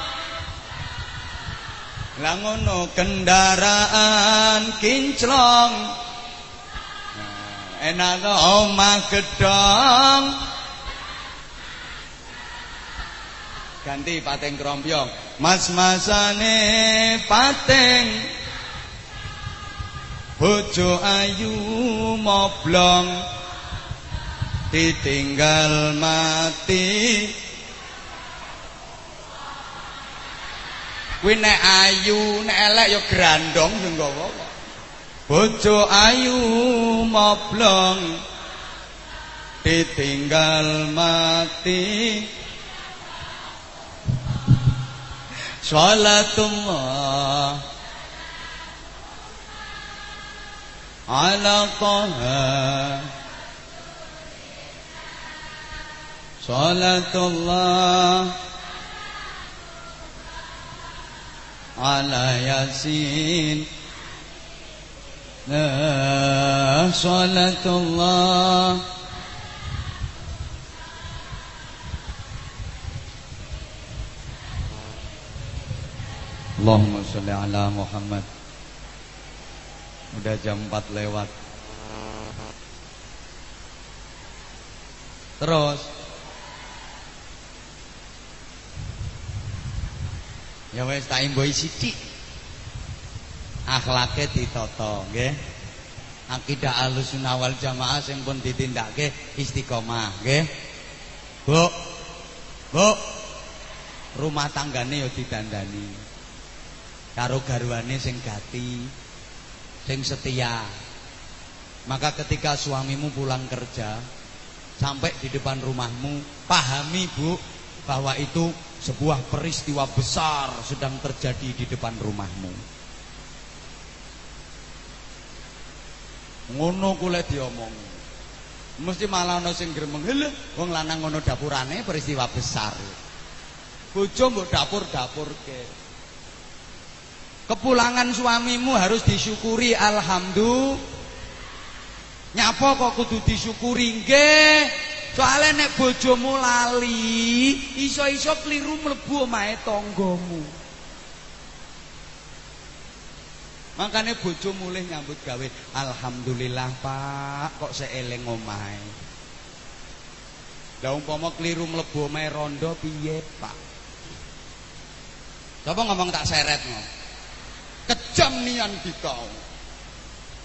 Lah ngono kendaraan kinclong. Nah, Enak omah gedong Ganti pateng krombyong Mas-masane pateng Bojo ayu moblong. Ditinggal mati kuwi nek ayu nek elek ya grandong sing gowo bojo ayu moblong ditinggal mati. Sholatullah ala qaha sholatullah على ياسين Salatullah Allahumma sholli ala Muhammad Udah jam 4 lewat Terus Ya wis tak imboi sithik. Akhlake ditata, nggih. Akidah Ahlussunnah wal Jamaah sing pun ditindakake istiqomah, nggih. Bu. Bu. Rumah tanggane ya didandani. Karo garwane sing gati, sing setia. Maka ketika suamimu pulang kerja sampai di depan rumahmu, pahami Bu bahwa itu sebuah peristiwa besar sedang terjadi di depan rumahmu. Ngono kule diomong. Mesti malah ana sing gremeng, "Lho, wong lanang ngono dapurane peristiwa besar." Bojo mbok dapur-dapurke. Kepulangan suamimu harus disyukuri alhamdulillah. Nyapa kok kudu disyukuri nggih? Soale nek bojomu lali, iso-iso keliru mlebu omahe tanggamu. Makane bojo mulih nyambut gawe, alhamdulillah Pak, kok seeling omahe. Lah umpama keliru mlebu omahe rondo piye, Pak? Coba ngomong tak seret. Kejam nian dikau.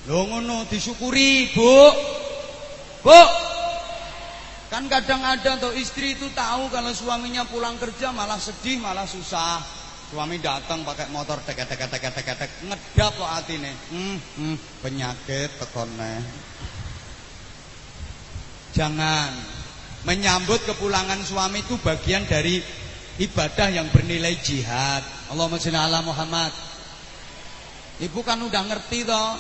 Lho ngono disyukuri, Bu. Bu, Kan kadang ada tuh istri itu tahu kalau suaminya pulang kerja malah sedih, malah susah. Suami datang pakai motor tek tek tek tek tek ngedap kok atine. Hmm, hmm, penyakit tekone. Jangan menyambut kepulangan suami itu bagian dari ibadah yang bernilai jihad. Allahumma sholli ala Muhammad. Ibu kan udah ngerti toh.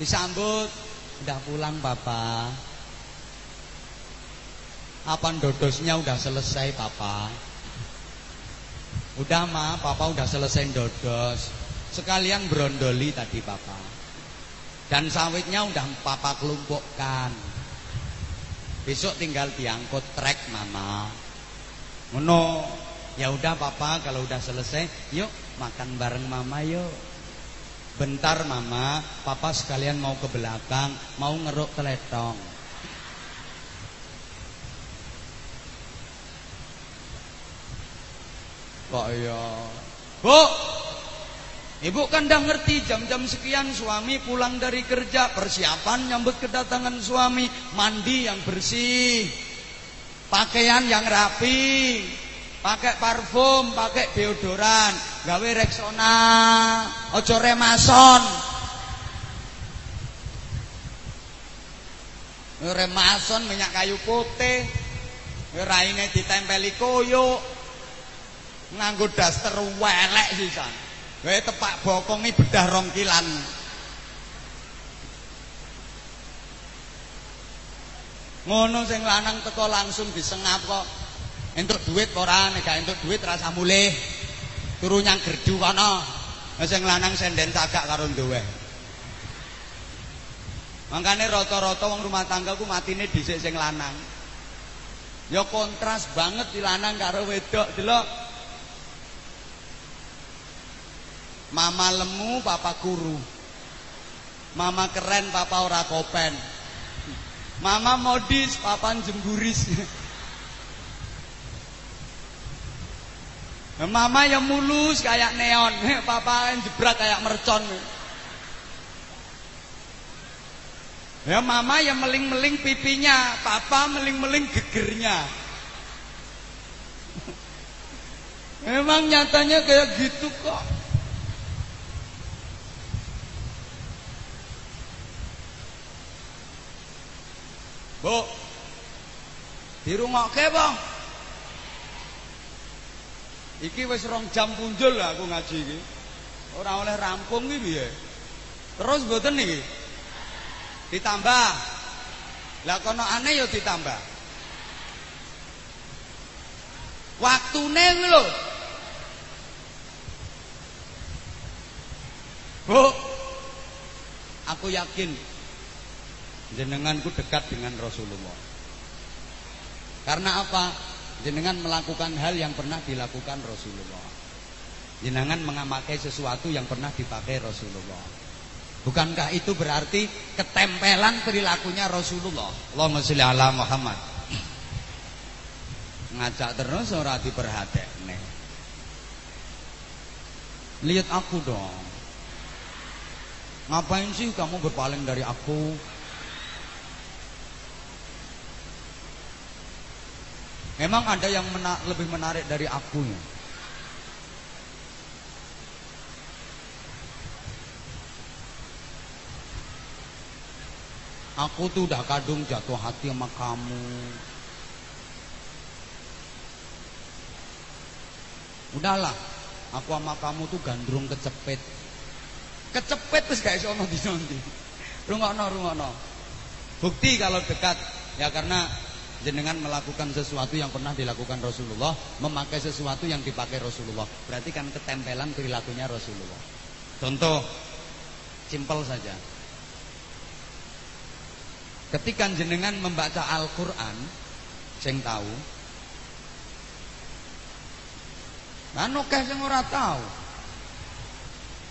Disambut, udah pulang Bapak. Apa dodosnya udah selesai papa. Udah ma, papa udah selesai dodos Sekalian brondoli tadi papa. Dan sawitnya udah papa kelompokkan Besok tinggal diangkut trek mama. Ngono. Ya udah papa kalau udah selesai Yuk makan bareng mama yuk. Bentar mama. Papa sekalian mau ke belakang Mau ngeruk teletong Kok ya. Bu. Ibu kan dah ngerti jam-jam sekian suami pulang dari kerja, persiapan nyambut kedatangan suami, mandi yang bersih, pakaian yang rapi, pakai parfum, pakai deodoran, gawe Rexona, ojo remason. Remason minyak kayu putih, raine ditempeli koyo, nganggo daster welek sisan. Wae tepak bokongi bedah rong kilan. Ngono sing lanang teko langsung disengap kok. Entuk duit ora nek gak entuk duit rasa mulih. Turu nyang gerdu kono. Sing lanang senden sagak karo duwe. Makane rata-rata wong rumah tangga ku matine dhisik sing lanang. Ya kontras banget di lanang karo wedok, delok. Mama lemu, papa kuru. Mama keren, papa ora kopen. Mama modis, papa jemburis. Mama yang mulus kayak neon, papa yang jebrak kayak mercon. Ya mama yang meling-meling pipinya, papa meling-meling gegernya. Memang nyatanya kayak gitu kok. Bu. Dirungokke, Bang. Iki wis rong jam punjul lah aku ngaji iki. Ora oleh rampung iki piye? Terus mboten niki. Ditambah. Lah kono aneh ya ditambah. Waktune kuwi lho. Bu. Aku yakin jenenganku dekat dengan Rasulullah. Karena apa? Jenengan melakukan hal yang pernah dilakukan Rasulullah. Jenengan mengamati sesuatu yang pernah dipakai Rasulullah. Bukankah itu berarti ketempelan perilakunya Rasulullah? Allahumma sholli ala Muhammad. Ngajak terus ora diperhatekne. Lihat aku dong. Ngapain sih kamu berpaling dari aku? Memang ada yang mena lebih menarik dari aku ya. Aku tuh udah kadung jatuh hati sama kamu. Udahlah, aku sama kamu tuh gandrung kecepet. Kecepet terus gak iso ono dinonti. Rungokno, rungokno. Bukti kalau dekat ya karena jenengan melakukan sesuatu yang pernah dilakukan Rasulullah, memakai sesuatu yang dipakai Rasulullah. Berarti kan ketempelan perilakunya Rasulullah. Contoh simpel saja. Ketika jenengan membaca Al-Qur'an, sing tahu. Lan akeh sing ora tahu.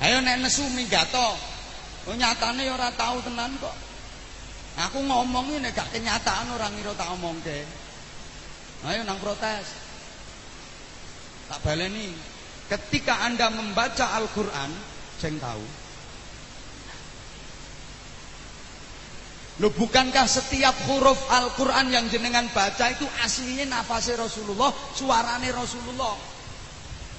Ayo nek nesu minggato. Oh nyatane ya ora tahu tenan kok. Aku ngomong ini gak kenyataan orang ngira tak omongke. Ayo nang protes. Tak baleni. Ketika Anda membaca Al-Qur'an, sing tahu Loh bukankah setiap huruf Al-Quran yang jenengan baca itu aslinya nafasnya Rasulullah, suarane Rasulullah.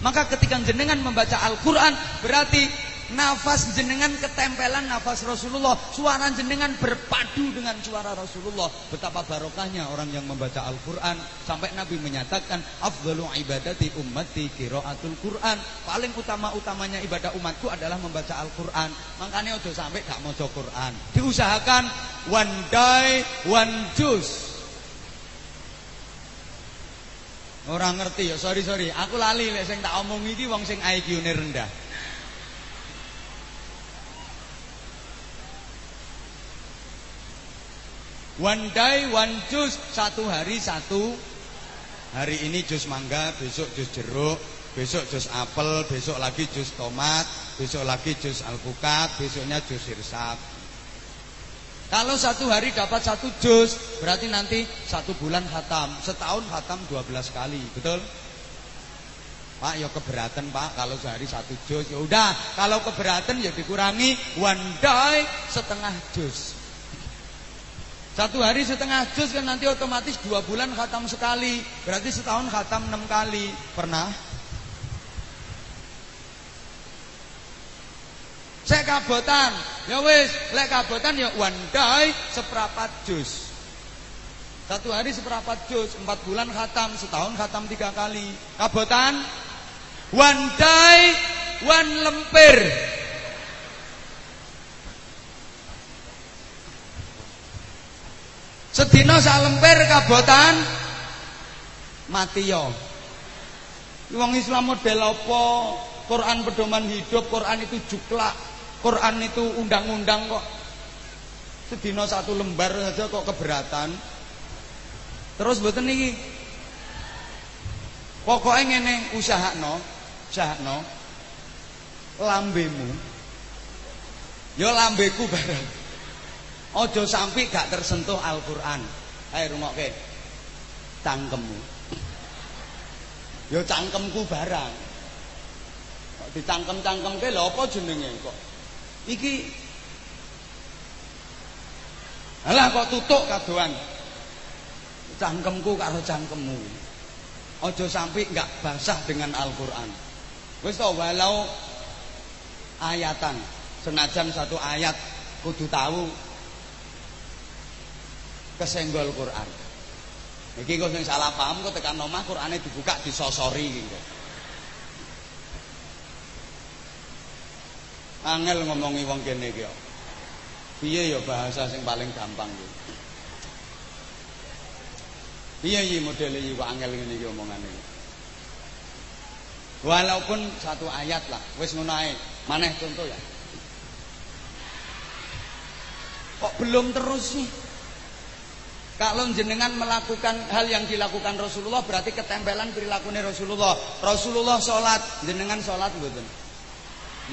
Maka ketika jenengan membaca Al-Quran berarti nafas jenengan ketempelan nafas Rasulullah. Suara jenengan berpadu dengan suara Rasulullah. Betapa barokahnya orang yang membaca Al-Quran. Sampai Nabi menyatakan, Afdalu ibadati ummati kiraatul Quran. Paling utama-utamanya ibadah umatku adalah membaca Al-Quran. Makanya udah sampai gak mau Quran. Diusahakan one day, one juice. Orang ngerti ya, sorry sorry. Aku lali lek sing tak omong iki wong sing IQ-ne rendah. One day one juice, satu hari satu. Hari ini jus mangga, besok jus jeruk, besok jus apel, besok lagi jus tomat, besok lagi jus alpukat, besoknya jus sirsap. Kalau satu hari dapat satu jus, berarti nanti satu bulan khatam. Setahun khatam 12 kali, betul? Pak, ya keberatan Pak kalau sehari satu jus. Ya udah, kalau keberatan ya dikurangi one day setengah jus. Satu hari setengah juz kan nanti otomatis dua bulan khatam sekali. Berarti setahun khatam enam kali. Pernah? Saya kabotan. Ya wis, lek kabotan ya one day seperempat juz. Satu hari seperempat juz, empat bulan khatam, setahun khatam tiga kali. Kabotan? One day, one lempir. Sedina sak lemper kabotan mati yo. Wong Islam model apa? Quran pedoman hidup, Quran itu juklak, Quran itu undang-undang kok. Sedina satu lembar saja kok keberatan. Terus mboten niki. Pokoke ngene, usahakno, usahakno lambemu. Yo lambeku bareng. Ojo sampai gak tersentuh Al-Qur'an. Ayo rungokke. Cangkemmu. Yo cangkemku barang. Kok dicangkem-cangkemke lho apa jenenge kok. Iki Alah kok tutuk kadoan. Cangkemku karo cangkemmu. Ojo sampai gak basah dengan Al-Qur'an. Wis to walau ayatan senajan satu ayat kudu tahu kesenggol Quran. Iki kok sing salah paham kok tekan omah Qur'ane dibuka disosori kok. Angel ngomongi wong kene iki kok. Piye ya bahasa sing paling gampang iki. Piye iki modele iki kok angel ngene iki omongane. Walaupun satu ayat lah, wis ngono ae. Maneh contoh ya. Kok belum terus sih? Kalau jenengan melakukan hal yang dilakukan Rasulullah berarti ketempelan perilakunya Rasulullah. Rasulullah sholat, jenengan sholat betul.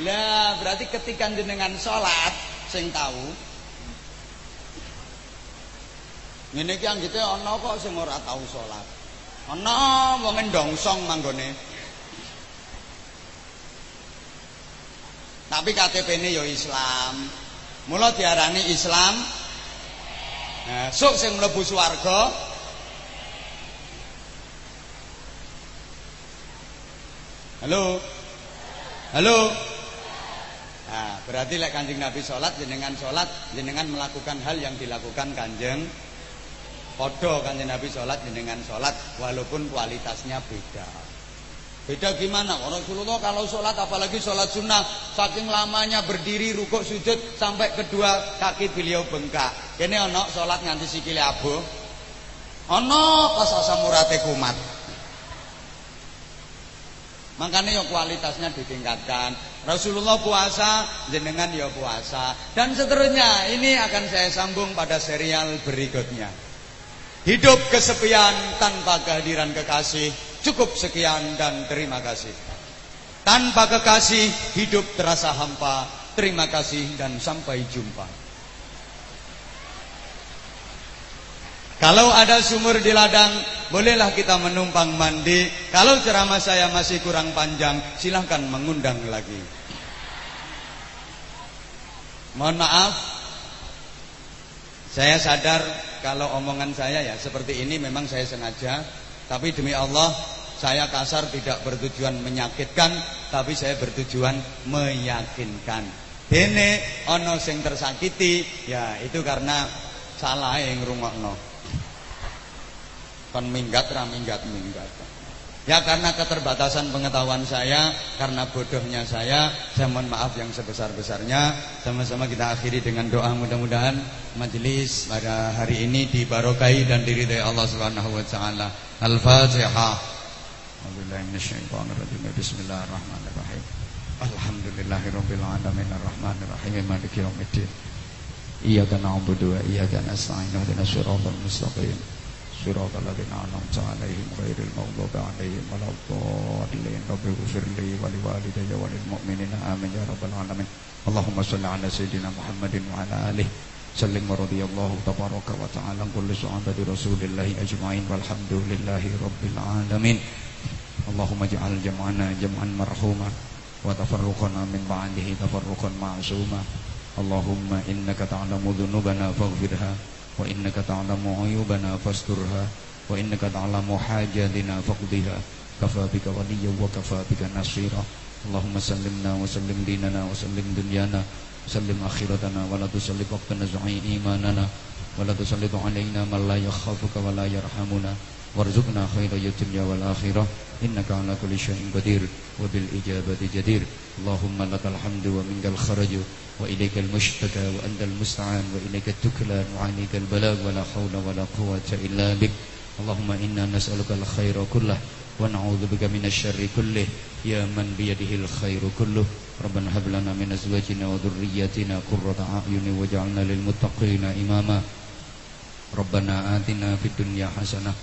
Lah berarti ketika jenengan sholat, sing tahu. Ini ki anggite ana kok sing ora tahu sholat. Ana wong ndongsong manggone. Tapi KTP ini ya Islam. Mula diarani Islam Nah, sok sing mlebu swarga Halo. Halo. Nah, berarti lek Kanjeng Nabi salat jenengan salat jenengan melakukan hal yang dilakukan Kanjeng Padha Kanjeng Nabi salat jenengan salat walaupun kualitasnya beda. Beda gimana? Rasulullah kalau sholat apalagi sholat sunnah saking lamanya berdiri rukuk sujud sampai kedua kaki beliau bengkak. Ini ono sholat nganti sikile abu. Ono pas asam murate kumat. Makanya ya kualitasnya ditingkatkan. Rasulullah puasa, jenengan ya puasa. Dan seterusnya, ini akan saya sambung pada serial berikutnya. Hidup kesepian tanpa kehadiran kekasih Cukup sekian dan terima kasih. Tanpa kekasih hidup terasa hampa. Terima kasih dan sampai jumpa. Kalau ada sumur di ladang, bolehlah kita menumpang mandi. Kalau ceramah saya masih kurang panjang, silahkan mengundang lagi. Mohon maaf, saya sadar kalau omongan saya ya seperti ini memang saya sengaja tapi demi Allah saya kasar tidak bertujuan menyakitkan Tapi saya bertujuan meyakinkan. Dene ono sing tersakiti Ya itu karena salah yang rungokno. Kon minggat ra minggat minggat Ya karena keterbatasan pengetahuan saya Karena bodohnya saya Saya mohon maaf yang sebesar-besarnya. Sama-sama kita akhiri dengan doa Mudah-mudahan majelis pada hari ini Dibarokai dan diridai Allah Subhanahu Wa Taala. Al-Fatihah Bismillahirrahmanirrahim. Alhamdulillahirabbil alamin arrahmanirrahim. Maliki yaumiddin Iyyaka na'budu wa iyyaka nasta'in. Ihdinas siratal mustaqim siratal ladzina an'amta 'alaihim ghairil maghdubi 'alaihim waladdallin rabbi ighfirli wa liwalidayya wa lil mu'minina amin ya rabbal alamin Allahumma shalli 'ala sayyidina Muhammadin wa 'ala alihi سلم ورضي الله تبارك وتعالى كل صحابة رسول الله أجمعين والحمد لله رب العالمين اللهم اجعل جمعنا جمعا مرحوما وتفرقنا من بعده تفرقا معصوما اللهم إنك تعلم ذنوبنا فاغفرها wa innaka ta'lamu uyubana fasturha. Wa innaka ta'lamu hajatina faqdiha. Kafa bika waliyya wa kafa bika nasira. Allahumma sallimna wa sallim dinana wa sallim dunyana. Sallim akhiratana wa la tusallit waqtana zu'i imanana. Wa la tusallit alaina man la yakhafuka wa la yarhamuna. وارزقنا خير الدنيا والآخرة. إنك على كل شيء قدير وبالإجابة جدير. اللهم لك الحمد ومنك الخرج وإليك المشتكى وأنت المستعان وإليك التكلان وعليك البلاغ ولا حول ولا قوة إلا بك. اللهم إنا نسألك الخير كله ونعوذ بك من الشر كله. يا من بيده الخير كله. ربنا هب لنا من أزواجنا وذرياتنا قرة أعين واجعلنا للمتقين إماما. ربنا آتنا في الدنيا حسنة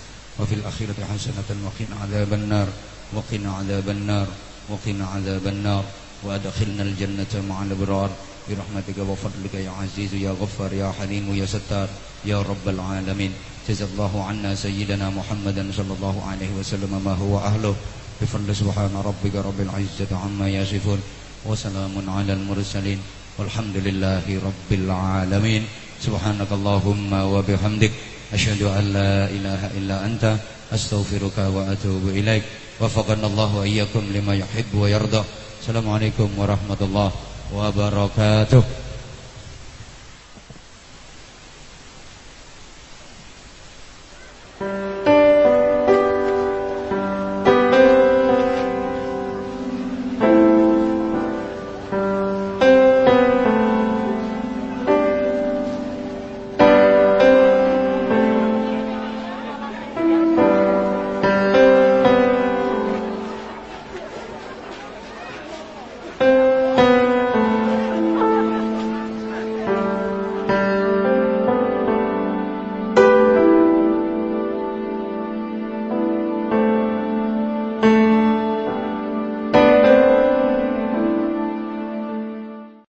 وفي الآخرة حسنة وقنا عذاب النار وقنا عذاب النار وقنا عذاب النار. وأدخلنا الجنة مع الأبرار. برحمتك وفضلك يا عزيز يا غفار يا حليم يا ستار يا رب العالمين. جزا الله عنا سيدنا محمدا صلى الله عليه وسلم ما هو أهله. بفضل سبحان ربك رب العزة عما يصفون. وسلام على المرسلين. والحمد لله رب العالمين. سبحانك اللهم وبحمدك. أشهد أن لا إله إلا أنت أستغفرك وأتوب إليك. وفقنا الله وإياكم لما يحب ويرضى. السلام عليكم ورحمة الله wabarakatuh